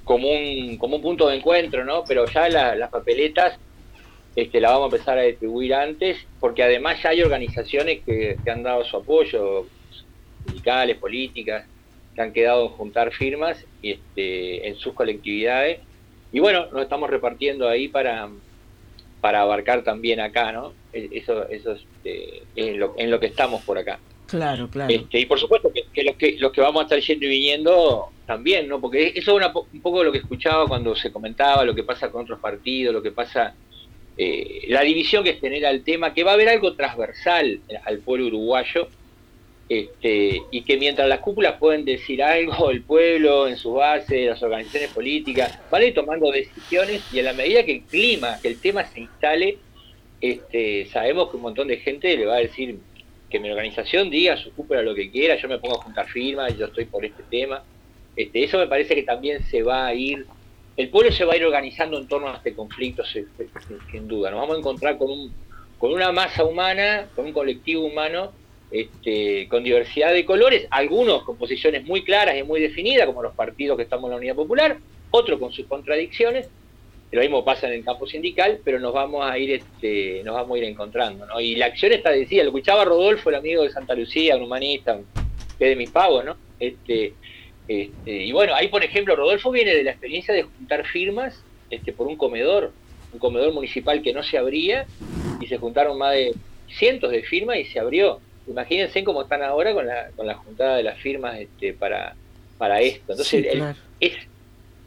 como un, como un punto de encuentro, ¿no? Pero ya las papeletas este, la vamos a empezar a distribuir antes, porque además ya hay organizaciones que, han dado su apoyo, sindicales, políticas, que han quedado en juntar firmas este, en sus colectividades. Y bueno, nos estamos repartiendo ahí para, para abarcar también acá, ¿no? E, eso, eso es lo, en lo que estamos por acá. Claro, claro. Este, y por supuesto que, los que los que vamos a estar yendo y viniendo también, ¿no? Porque eso es un poco lo que escuchaba cuando se comentaba lo que pasa con otros partidos, lo que pasa, eh, la división que genera el tema, que va a haber algo transversal al pueblo uruguayo, este, y que mientras las cúpulas pueden decir algo, el pueblo en su base, las organizaciones políticas, van a ir tomando decisiones y a la medida que el clima, que el tema se instale, este, sabemos que un montón de gente le va a decir, que mi organización diga su cúpula lo que quiera, yo me pongo a juntar firmas, yo estoy por este tema. Este, eso me parece que también se va a ir, el pueblo se va a ir organizando en torno a este conflicto, sin, duda. Nos vamos a encontrar con, un, con una masa humana, con un colectivo humano, este, con diversidad de colores, algunos con posiciones muy claras y muy definidas, como los partidos que estamos en la Unidad Popular, otros con sus contradicciones, lo mismo pasa en el campo sindical, pero nos vamos a ir este, nos vamos a ir encontrando, ¿no? Y la acción está decía, lo escuchaba Rodolfo, el amigo de Santa Lucía, un humanista, que de mis pavos, ¿no? Este, este, y bueno, ahí por ejemplo, Rodolfo viene de la experiencia de juntar firmas este, por un comedor, un comedor municipal que no se abría, y se juntaron más de cientos de firmas y se abrió. Imagínense cómo están ahora con la, con la juntada de las firmas este, para, para esto. Entonces, es,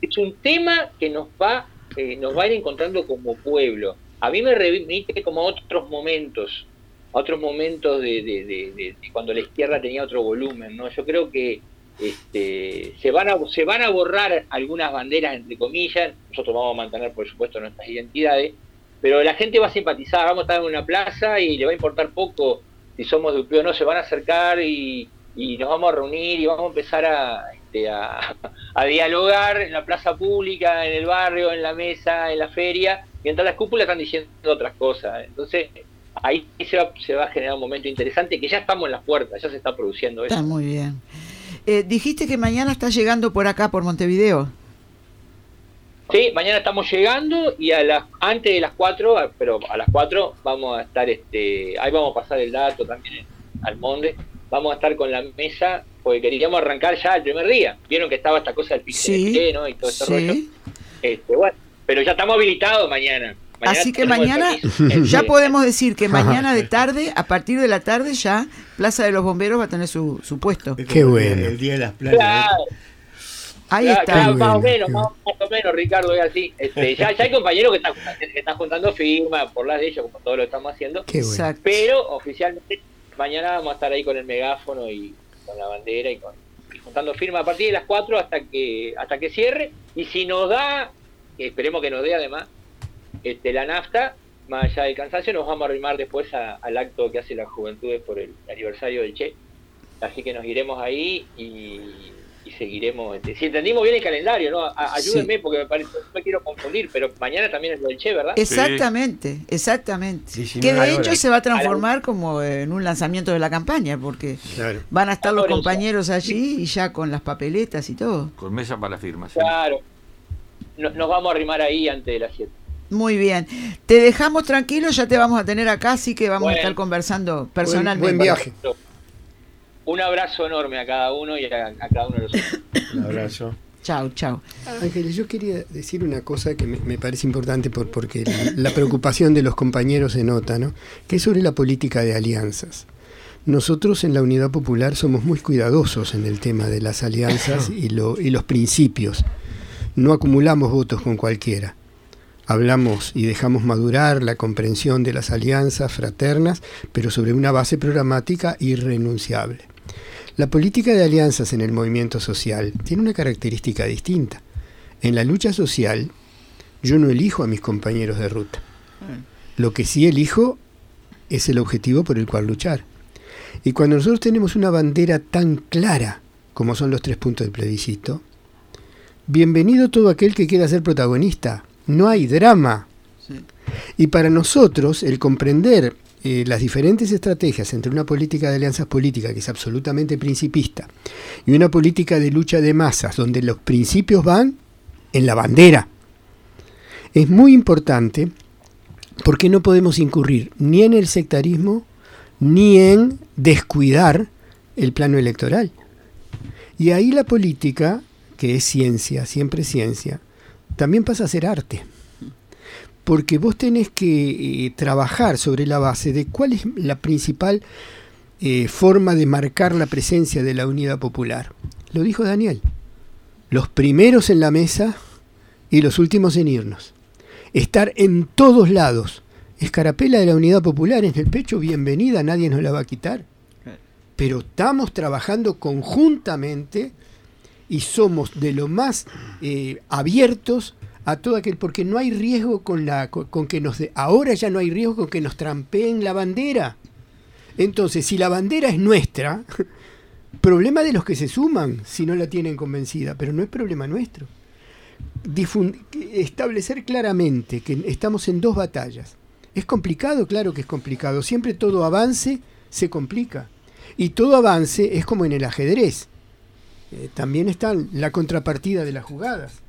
es un tema que nos va eh, nos va a ir encontrando como pueblo. A mí me remite como a otros momentos, a otros momentos de, cuando la izquierda tenía otro volumen, ¿no? Yo creo que este, se, van a, se van a borrar algunas banderas, entre comillas, nosotros vamos a mantener, por supuesto, nuestras identidades, pero la gente va a simpatizar, vamos a estar en una plaza y le va a importar poco si somos de o no, se van a acercar y, y nos vamos a reunir y vamos a empezar a, este, a, dialogar en la plaza pública, en el barrio, en la mesa, en la feria, mientras las cúpulas están diciendo otras cosas. Entonces, ahí se va, se va a generar un momento interesante que ya estamos en las puertas, ya se está produciendo eso. Está muy bien. Eh, dijiste que mañana estás llegando por acá, por Montevideo. Sí, mañana estamos llegando y a las antes de las 4, pero a las 4 vamos a estar, este ahí vamos a pasar el dato también al Monde, vamos a estar con la mesa porque queríamos arrancar ya el primer día. Vieron que estaba esta cosa del Sí, pique ¿no? y todo ese sí. rollo. Este, bueno, pero ya estamos habilitados mañana. Mañana Así que mañana ya podemos decir que mañana de tarde, a partir de la tarde ya Plaza de los Bomberos va a tener su, su puesto. Es Qué bueno. El, día de las playas. Claro, Ahí claro, está. claro, más o menos, más, más o menos, Ricardo, es así. Este, ya, ya hay compañeros que están, que están juntando firmas por las de ellos, como todo lo estamos haciendo. Qué bueno. Exacto. Pero oficialmente mañana vamos a estar ahí con el megáfono y con la bandera y, con, juntando firmas a partir de las 4 hasta que hasta que cierre. Y si nos da, esperemos que nos dé además, este, la nafta, más allá del cansancio, nos vamos a arrimar después al acto que hace la Juventudes por el aniversario del Che. Así que nos iremos ahí y, y seguiremos. este, si entendimos bien el calendario, ¿no? A- ayúdenme porque me parece, no me quiero confundir, pero mañana también es lo del Che, ¿verdad? Exactamente, exactamente. 19 Que de hecho horas. se va a transformar como en un lanzamiento de la campaña, porque Claro. van a estar los compañeros allí y ya con las papeletas y todo. Con mesa para firmas. ¿sí? Claro. No- nos vamos a arrimar ahí antes de las 7. Muy bien. Te dejamos tranquilo, ya te vamos a tener acá, así que vamos a estar conversando Buen, personalmente. buen viaje. Un abrazo enorme a cada uno y a, a cada uno de los otros. Un abrazo. Chao, chao. Ángeles, yo quería decir una cosa que me, me parece importante por, porque la, la preocupación de los compañeros se nota, ¿no? Que es sobre la política de alianzas. Nosotros en la Unidad Popular somos muy cuidadosos en el tema de las alianzas y, lo- y los principios. No acumulamos votos con cualquiera. Hablamos y dejamos madurar la comprensión de las alianzas fraternas, pero sobre una base programática irrenunciable. La política de alianzas en el movimiento social tiene una característica distinta. En la lucha social, yo no elijo a mis compañeros de ruta. Lo que sí elijo es el objetivo por el cual luchar. Y cuando nosotros tenemos una bandera tan clara como son los tres puntos del plebiscito, bienvenido todo aquel que quiera ser protagonista. No hay drama. Y para nosotros, el comprender eh, las diferentes estrategias entre una política de alianzas políticas que es absolutamente principista y una política de lucha de masas donde los principios van en la bandera, es muy importante porque no podemos incurrir ni en el sectarismo ni en descuidar el plano electoral. Y ahí la política, que es ciencia, siempre ciencia, también pasa a ser arte porque vos tenés que eh, trabajar sobre la base de cuál es la principal eh, forma de marcar la presencia de la unidad popular. Lo dijo Daniel, los primeros en la mesa y los últimos en irnos. Estar en todos lados. Escarapela de la unidad popular en el pecho, bienvenida, nadie nos la va a quitar. Pero estamos trabajando conjuntamente y somos de lo más eh, abiertos a todo aquel, porque no hay riesgo con la con, que nos ahora ya no hay riesgo con que nos trampeen la bandera. Entonces, si la bandera es nuestra, problema de los que se suman si no la tienen convencida, pero no es problema nuestro. Establecer claramente que estamos en dos batallas. ¿Es complicado? Claro que es complicado. Siempre todo avance se complica. Y todo avance es como en el ajedrez. Eh, también está la contrapartida de las jugadas.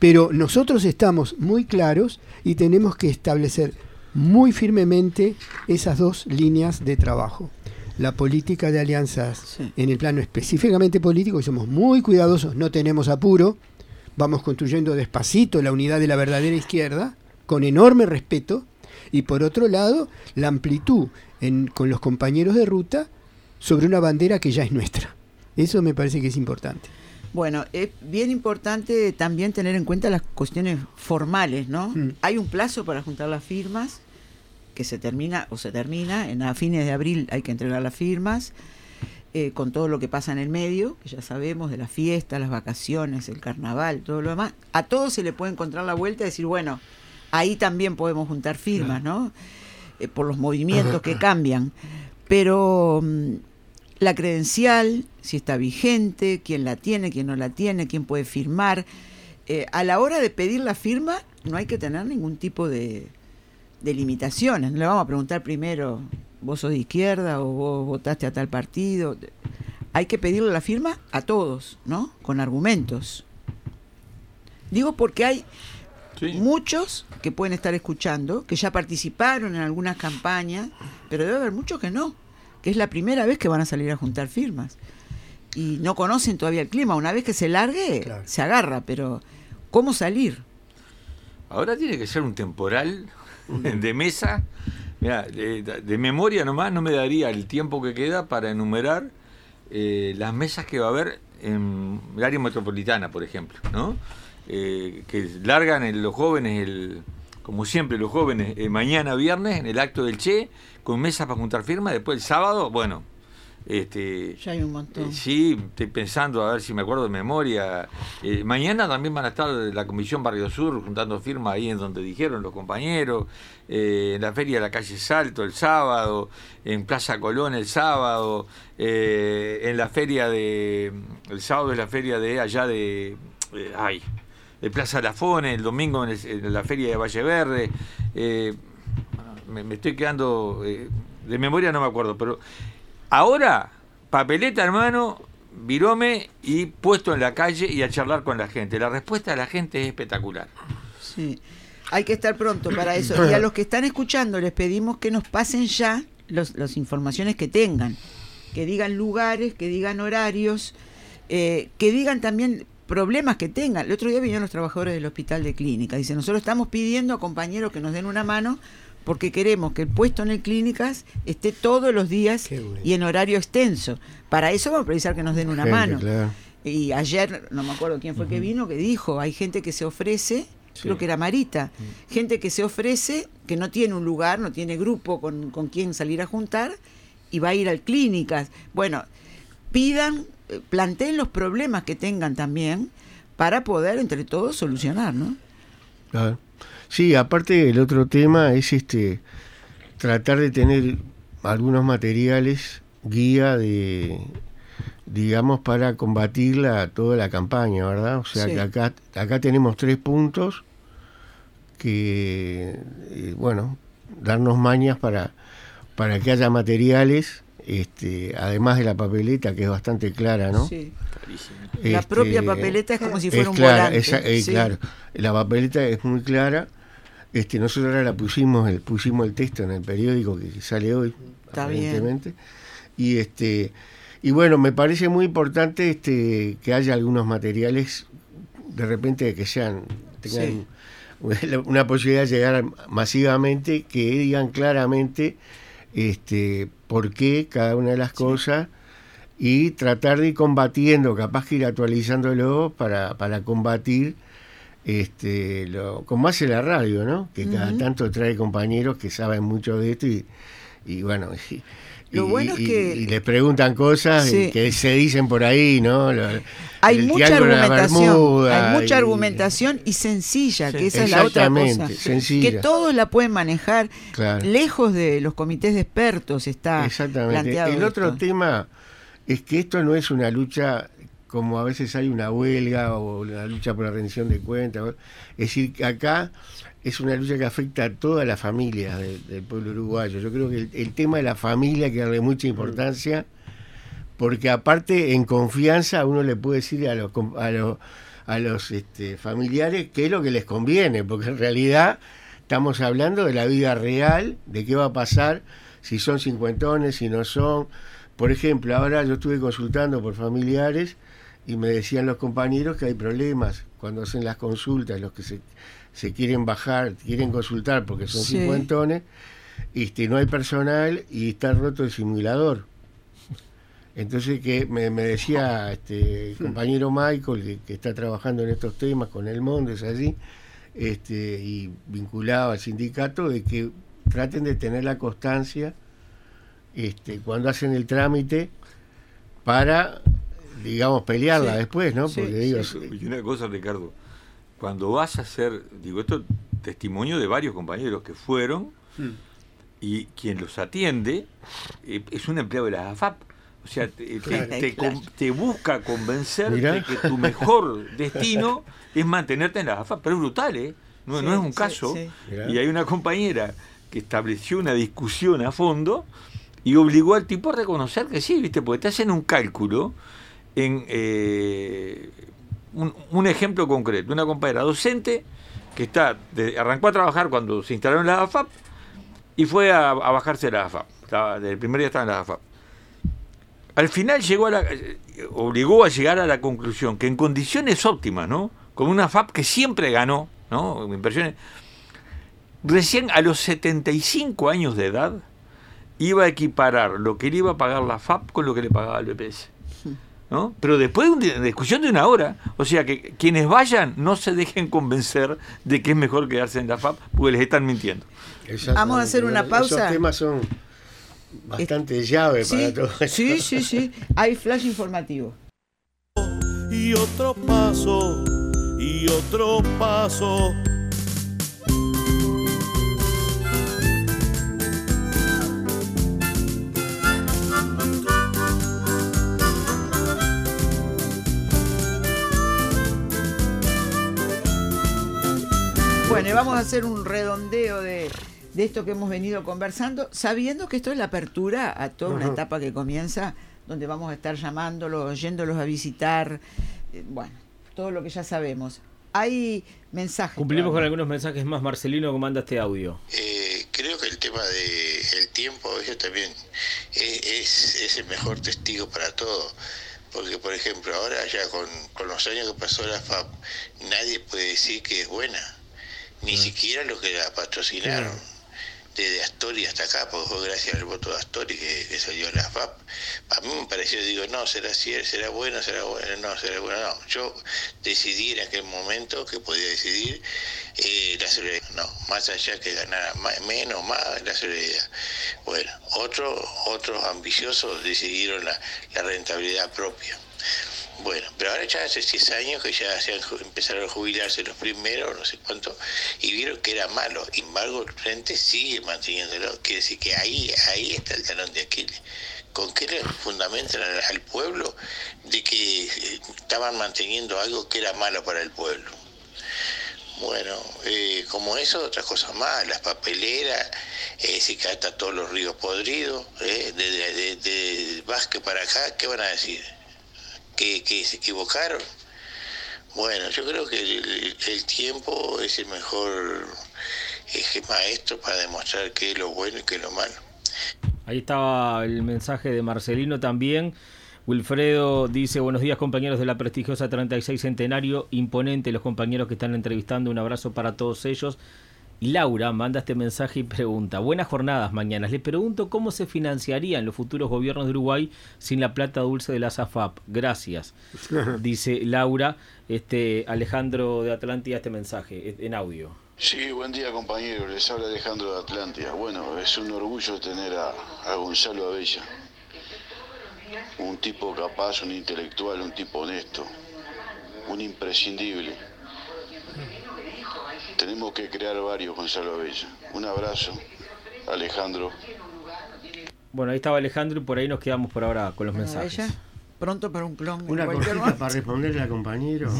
Pero nosotros estamos muy claros y tenemos que establecer muy firmemente esas dos líneas de trabajo. La política de alianzas Sí. en el plano específicamente político, y somos muy cuidadosos, no tenemos apuro, vamos construyendo despacito la unidad de la verdadera izquierda, con enorme respeto, y por otro lado, la amplitud en- con los compañeros de ruta sobre una bandera que ya es nuestra. Eso me parece que es importante. Bueno, es bien importante también tener en cuenta las cuestiones formales, ¿no? Mm. Hay un plazo para juntar las firmas que se termina o se termina, en a fines de abril hay que entregar las firmas, eh, con todo lo que pasa en el medio, que ya sabemos, de las fiestas, las vacaciones, el carnaval, todo lo demás. A todos se le puede encontrar la vuelta y decir, bueno, ahí también podemos juntar firmas, ¿no? Eh, por los movimientos que cambian. Pero mm, la credencial, si está vigente, quién la tiene, quién no la tiene, quién puede firmar. Eh, a la hora de pedir la firma no hay que tener ningún tipo de, de limitaciones. No le vamos a preguntar primero, vos sos de izquierda o vos votaste a tal partido. hay que pedirle la firma a todos, ¿no? Con argumentos. Digo porque hay muchos que pueden estar escuchando, que ya participaron en algunas campañas, pero debe haber muchos que no, que es la primera vez que van a salir a juntar firmas. Y no conocen todavía el clima. Una vez que se largue, se agarra, pero ¿cómo salir? Ahora tiene que ser un temporal de mesa. Mira, de, memoria nomás no me daría el tiempo que queda para enumerar eh, las mesas que va a haber en el área metropolitana, por ejemplo, ¿no? Eh, que largan los jóvenes, el, como siempre, los jóvenes, eh, mañana viernes en el acto del Che, con mesas para juntar firmas, después el sábado, bueno, este, ya hay un montón. Eh, sí, estoy pensando a ver si me acuerdo de memoria. Eh, mañana también van a estar la Comisión Barrio Sur juntando firmas ahí en donde dijeron los compañeros. En la Feria de la Calle Salto el sábado, en Plaza Colón el sábado, en la Feria de. El sábado es la Feria de allá de. ay, de Plaza Lafone, el domingo en, la Feria de Valle Verde. Me, me, estoy quedando. de memoria no me acuerdo, pero Ahora, papeleta hermano, virome y puesto en la calle y a charlar con la gente. La respuesta de la gente es espectacular. Sí, hay que estar pronto para eso. Y a los que están escuchando les pedimos que nos pasen ya las informaciones que tengan, que digan lugares, que digan horarios, eh, que digan también problemas que tengan. El otro día vinieron los trabajadores del hospital de clínica. Dice, nosotros estamos pidiendo a compañeros que nos den una mano porque queremos que el puesto en el clínicas esté todos los días y en horario extenso. Para eso vamos a precisar que nos den una mano. Y ayer, no me acuerdo quién fue que vino, que dijo, hay gente que se ofrece, creo que era Marita, gente que se ofrece, que no tiene un lugar, no tiene grupo con, con quien salir a juntar, y va a ir al clínicas. Bueno, pidan, planteen los problemas que tengan también para poder entre todos solucionar, ¿no? Claro. Sí, aparte el otro tema es este tratar de tener algunos materiales guía de digamos para combatir la, toda la campaña, ¿verdad? O sea que acá acá tenemos tres puntos que eh, bueno, darnos mañas para para que haya materiales este, además de la papeleta que es bastante clara, ¿no? Sí. la propia este, papeleta es como si fuera un volante. Eh, claro, la papeleta es muy clara este, nosotros ahora la pusimos, el, pusimos el texto en el periódico que sale hoy, Está Y este, y bueno, me parece muy importante este, que haya algunos materiales de repente que sean, tengan una posibilidad de llegar masivamente, que digan claramente este, por qué cada una de las cosas y tratar de ir combatiendo, capaz que ir actualizándolo para, para combatir este, lo, como hace la radio, ¿no? Que cada tanto trae compañeros que saben mucho de esto y, bueno, y, lo bueno es que y, les preguntan cosas que se dicen por ahí, ¿no? hay mucha argumentación, hay mucha argumentación y sencilla, que esa es la otra cosa, que todos la pueden manejar. Lejos de los comités de expertos está Exactamente. El otro tema es que esto no es una lucha como a veces hay una huelga o la lucha por la rendición de cuentas. Es decir, acá es una lucha que afecta a toda la familia del, pueblo uruguayo. Yo creo que el, tema de la familia que darle mucha importancia, porque aparte en confianza uno le puede decir a los, a los, a los este, familiares qué es lo que les conviene, porque en realidad estamos hablando de la vida real, de qué va a pasar, si son cincuentones, si no son. Por ejemplo, ahora yo estuve consultando por familiares y me decían los compañeros que hay problemas. Cuando hacen las consultas, los que se, se quieren bajar, quieren consultar porque son cincuentones, este, no hay personal y está roto el simulador. Entonces que me, decía este compañero Michael, que, está trabajando en estos temas con el Mondes allí, este, y vinculado al sindicato, de que traten de tener la constancia este, cuando hacen el trámite para digamos, pelearla después, ¿no? Porque digo, y una cosa, Ricardo, cuando vas a hacer, digo, esto testimonio de varios compañeros que fueron hmm. y quien los atiende eh, es un empleado de la AFAP. O sea, te, busca convencer de que tu mejor destino es mantenerte en la AFAP. Pero es brutal, ¿eh? No, no es un caso. Y hay una compañera que estableció una discusión a fondo y obligó al tipo a reconocer que sí, ¿viste? Porque te hacen un cálculo en eh, un, ejemplo concreto. Una compañera docente que está de- arrancó a trabajar cuando se instalaron las AFAP y fue a, bajarse la AFAP. Estaba, desde el primer día estaba en la AFAP. Al final llegó a la, obligó a llegar a la conclusión que en condiciones óptimas, ¿no? Con una AFAP que siempre ganó, ¿no? Inversiones. Recién a los 75 años de edad iba a equiparar lo que le iba a pagar la FAP con lo que le pagaba el BPS. ¿No? Pero después de una discusión de una hora, o sea que quienes vayan no se dejen convencer de que es mejor quedarse en la FAP porque les están mintiendo. Vamos a hacer una Esos pausa. temas son bastante llave Sí, para todo esto. sí, sí, sí. Hay flash informativo. y otro paso y otro paso. Bueno, y vamos a hacer un redondeo de, de esto que hemos venido conversando, sabiendo que esto es la apertura a toda una etapa que comienza, donde vamos a estar llamándolos, yéndolos a visitar, eh, bueno, todo lo que ya sabemos. Hay mensajes. Cumplimos con algunos mensajes más. Marcelino, ¿cómo manda este audio? Eh, creo que el tema del tiempo eso también es, es, es el mejor testigo para todo. Porque, por ejemplo, ahora ya con, con los años que pasó la FAP, nadie puede decir que es buena. Ni siquiera los que la patrocinaron. Desde Astori hasta acá, porque fue gracias al voto de Astori que, que salió la FAP. A mí me pareció, digo, no, será cier- será bueno, será bueno, no, será bueno, no. Yo decidí en aquel momento que podía decidir eh, la solidaridad. No, más allá que ganara más, menos, más, la solidaridad. Bueno, otros otros ambiciosos decidieron la, la rentabilidad propia. Bueno, pero ahora ya hace 10 años que ya se han empezaron a jubilarse los primeros, no sé cuánto, y vieron que era malo. Sin embargo, el frente sigue manteniéndolo. Quiere decir que ahí, ahí está el talón de Aquiles. ¿Con qué le fundamentan al, pueblo de que eh, estaban manteniendo algo que era malo para el pueblo? Bueno, eh, como eso, otras cosas más, las papeleras, eh, se cata todos los ríos podridos, eh, de, de, de- de Vázquez para acá, ¿qué van a decir? ¿Que, se equivocaron? Bueno, yo creo que el, tiempo es el mejor maestro para demostrar qué es lo bueno y qué es lo malo. Ahí estaba el mensaje de Marcelino también. Wilfredo dice, buenos días compañeros de la prestigiosa 36 Centenario, imponente los compañeros que están entrevistando, un abrazo para todos ellos. Y Laura manda este mensaje y pregunta, buenas jornadas mañanas, le pregunto cómo se financiarían los futuros gobiernos de Uruguay sin la plata dulce de la SAFAP. Gracias, dice Laura, este Alejandro de Atlántida este mensaje en audio. Sí, buen día compañero, les habla Alejandro de Atlántida. Bueno, es un orgullo tener a, a Gonzalo Abella, un tipo capaz, un intelectual, un tipo honesto, un imprescindible. Tenemos que crear varios Gonzalo Abella. Un abrazo, Alejandro. Bueno, ahí estaba Alejandro y por ahí nos quedamos por ahora con los Bueno, mensajes. ella, pronto para un clon. Una cosita momento. para responderle al compañero.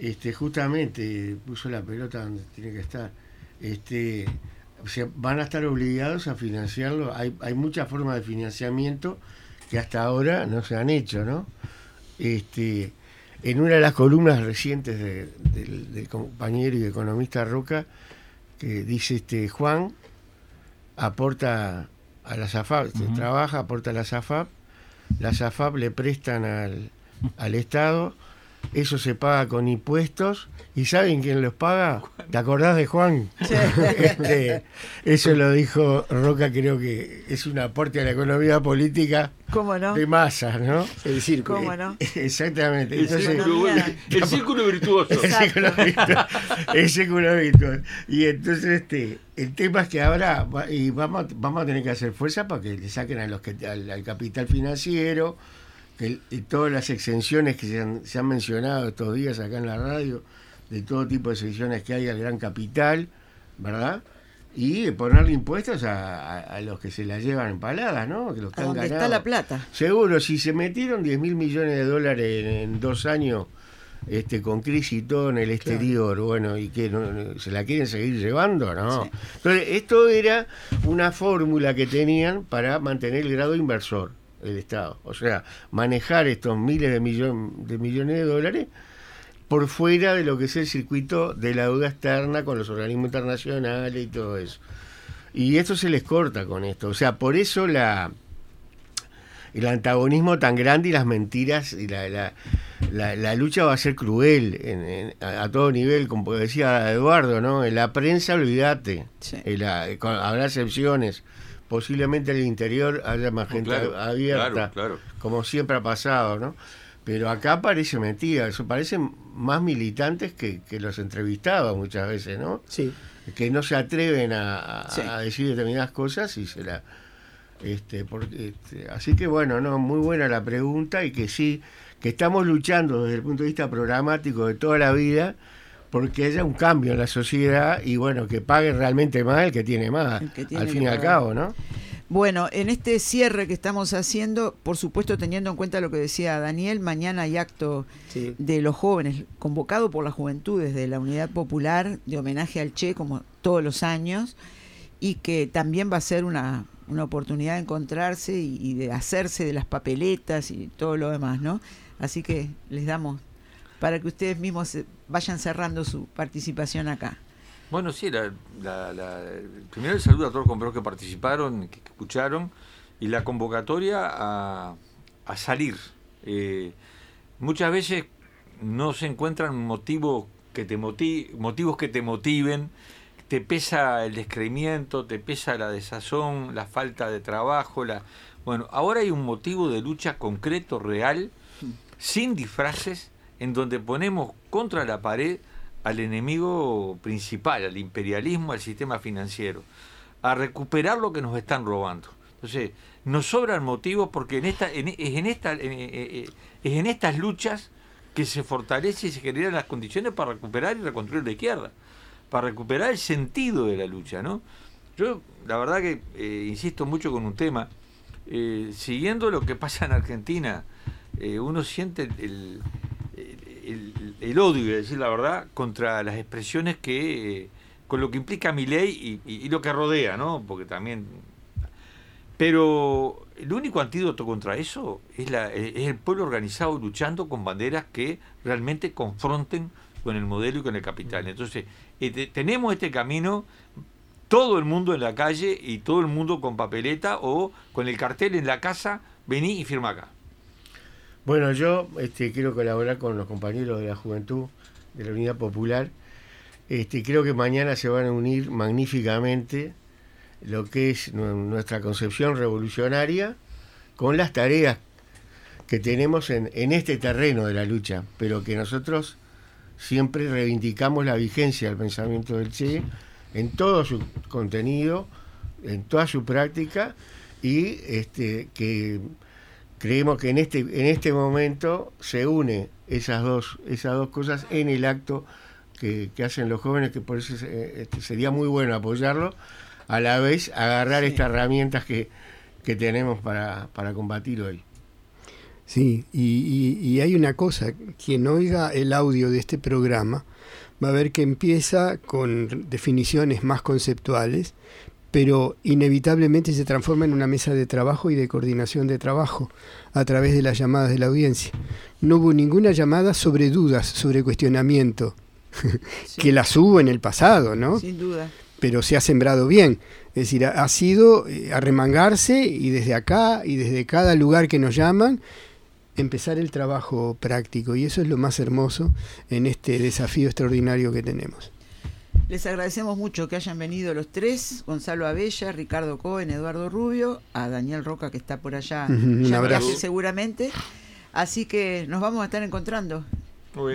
Este, justamente puso la pelota donde tiene que estar. Este, o sea, van a estar obligados a financiarlo. Hay, hay muchas formas de financiamiento que hasta ahora no se han hecho, ¿no? Este, en una de las columnas recientes de- del, del compañero y economista Roca, que dice este Juan, aporta a la SAFAP, este, trabaja, aporta a la SAFAP, la SAFAP le prestan al, al Estado, eso se paga con impuestos, ¿y saben quién los paga? ¿Te acordás de Juan? Este, eso lo dijo Roca, creo que es un aporte a la economía política ¿Cómo no? de masas, ¿no? El círculo. ¿Cómo no? Exactamente. El Entonces, círculo, el círculo virtuoso. el círculo virtuoso. El círculo virtuoso. Y entonces este, el tema es que ahora va- y vamos, vamos a tener que hacer fuerza para que le saquen a los que, al, al capital financiero, el- y todas las exenciones que se han, se han mencionado estos días acá en la radio, de todo tipo de exenciones que hay al gran capital, ¿verdad? Y ponerle impuestos a, a- a los que se la llevan empaladas, ¿no? Que los que A han donde está ganado. la plata. Seguro, si se metieron 10 mil millones de dólares en, en dos años este, con crisis y todo en el exterior, bueno, y que no- no- se la quieren seguir llevando, ¿no? Sí. Entonces, esto era una fórmula que tenían para mantener el grado inversor el Estado. O sea, manejar estos miles de, millón- de millones de dólares por fuera de lo que es el circuito de la deuda externa con los organismos internacionales y todo eso. Y esto se les corta con esto. O sea, por eso la el antagonismo tan grande y las mentiras y la, la, la- la lucha va a ser cruel en- en- a, a todo nivel, como decía Eduardo, ¿no? En la prensa, olvídate. Sí. Habrá excepciones. Posiblemente en el interior haya más No, gente claro, abierta, claro, claro. como siempre ha pasado, ¿no? Pero acá parece mentira, eso parecen más militantes que, que los entrevistados muchas veces, ¿no? Sí. Que no se atreven a, a- Sí. a decir determinadas cosas y se la... Este, porque, este, así que bueno, no, muy buena la pregunta y que sí, que estamos luchando desde el punto de vista programático de toda la vida porque haya un cambio en la sociedad y bueno, que pague realmente más el que tiene más, El que tiene al fin y al cabo, ¿no? Bueno, en este cierre que estamos haciendo, por supuesto teniendo en cuenta lo que decía Daniel, mañana hay acto Sí. de los jóvenes, convocado por las juventudes de la Unidad Popular, de homenaje al Che, como todos los años, y que también va a ser una, una oportunidad de encontrarse y, y de hacerse de las papeletas y todo lo demás, ¿no? Así que les damos para que ustedes mismos se- vayan cerrando su participación acá. Bueno, sí, la, la- la- primero el saludo a todos los compañeros que participaron, que, que escucharon, y la convocatoria a, a salir. Eh, muchas veces no se encuentran motivos que te moti- motivos que te motiven, te pesa el descreimiento, te pesa la desazón, la falta de trabajo, la bueno, ahora hay un motivo de lucha concreto, real, sin disfraces, en donde ponemos contra la pared al enemigo principal, al imperialismo, al sistema financiero, a recuperar lo que nos están robando. Entonces, nos sobran motivos porque en esta, es en esta, en- eh, eh, es en estas luchas que se fortalece y se generan las condiciones para recuperar y reconstruir la izquierda, para recuperar el sentido de la lucha, ¿no? Yo, la verdad que eh, insisto mucho con un tema, eh, siguiendo lo que pasa en Argentina, eh, uno siente el- el- el odio, decir la verdad, contra las expresiones que, eh, con lo que implica mi ley y, y- y lo que rodea, ¿no? Porque también... Pero el único antídoto contra eso es, la, es el pueblo organizado luchando con banderas que realmente confronten con el modelo y con el capital. Entonces, eh, te- tenemos este camino, todo el mundo en la calle y todo el mundo con papeleta o con el cartel en la casa, vení y firma acá. Bueno, yo este, quiero colaborar con los compañeros de la juventud de la Unidad Popular. Este, creo que mañana se van a unir magníficamente lo que es nu- nuestra concepción revolucionaria con las tareas que tenemos en, en este terreno de la lucha, pero que nosotros siempre reivindicamos la vigencia del pensamiento del Che en todo su contenido, en toda su práctica y este, que creemos que en este en este momento se une esas dos esas dos cosas en el acto que, que hacen los jóvenes que por eso este, sería muy bueno apoyarlo a la vez agarrar Sí. estas herramientas que, que tenemos para, para combatir hoy Sí, y, y- y hay una cosa, quien oiga el audio de este programa va a ver que empieza con definiciones más conceptuales, pero inevitablemente se transforma en una mesa de trabajo y de coordinación de trabajo a través de las llamadas de la audiencia. No hubo ninguna llamada sobre dudas, sobre cuestionamiento, que las hubo en el pasado, ¿no? Sin duda. pero se ha sembrado bien. Es decir, ha, sido eh, arremangarse y desde acá y desde cada lugar que nos llaman, empezar el trabajo práctico. Y eso es lo más hermoso en este desafío extraordinario que tenemos. Les agradecemos mucho que hayan venido los tres, Gonzalo Abella, Ricardo Cohen, Eduardo Rubio, a Daniel Roca que está por allá un ya abrazo. viaje seguramente. Así que nos vamos a estar encontrando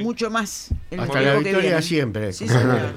mucho más el hasta tiempo la que victoria viene. siempre Sí, señor.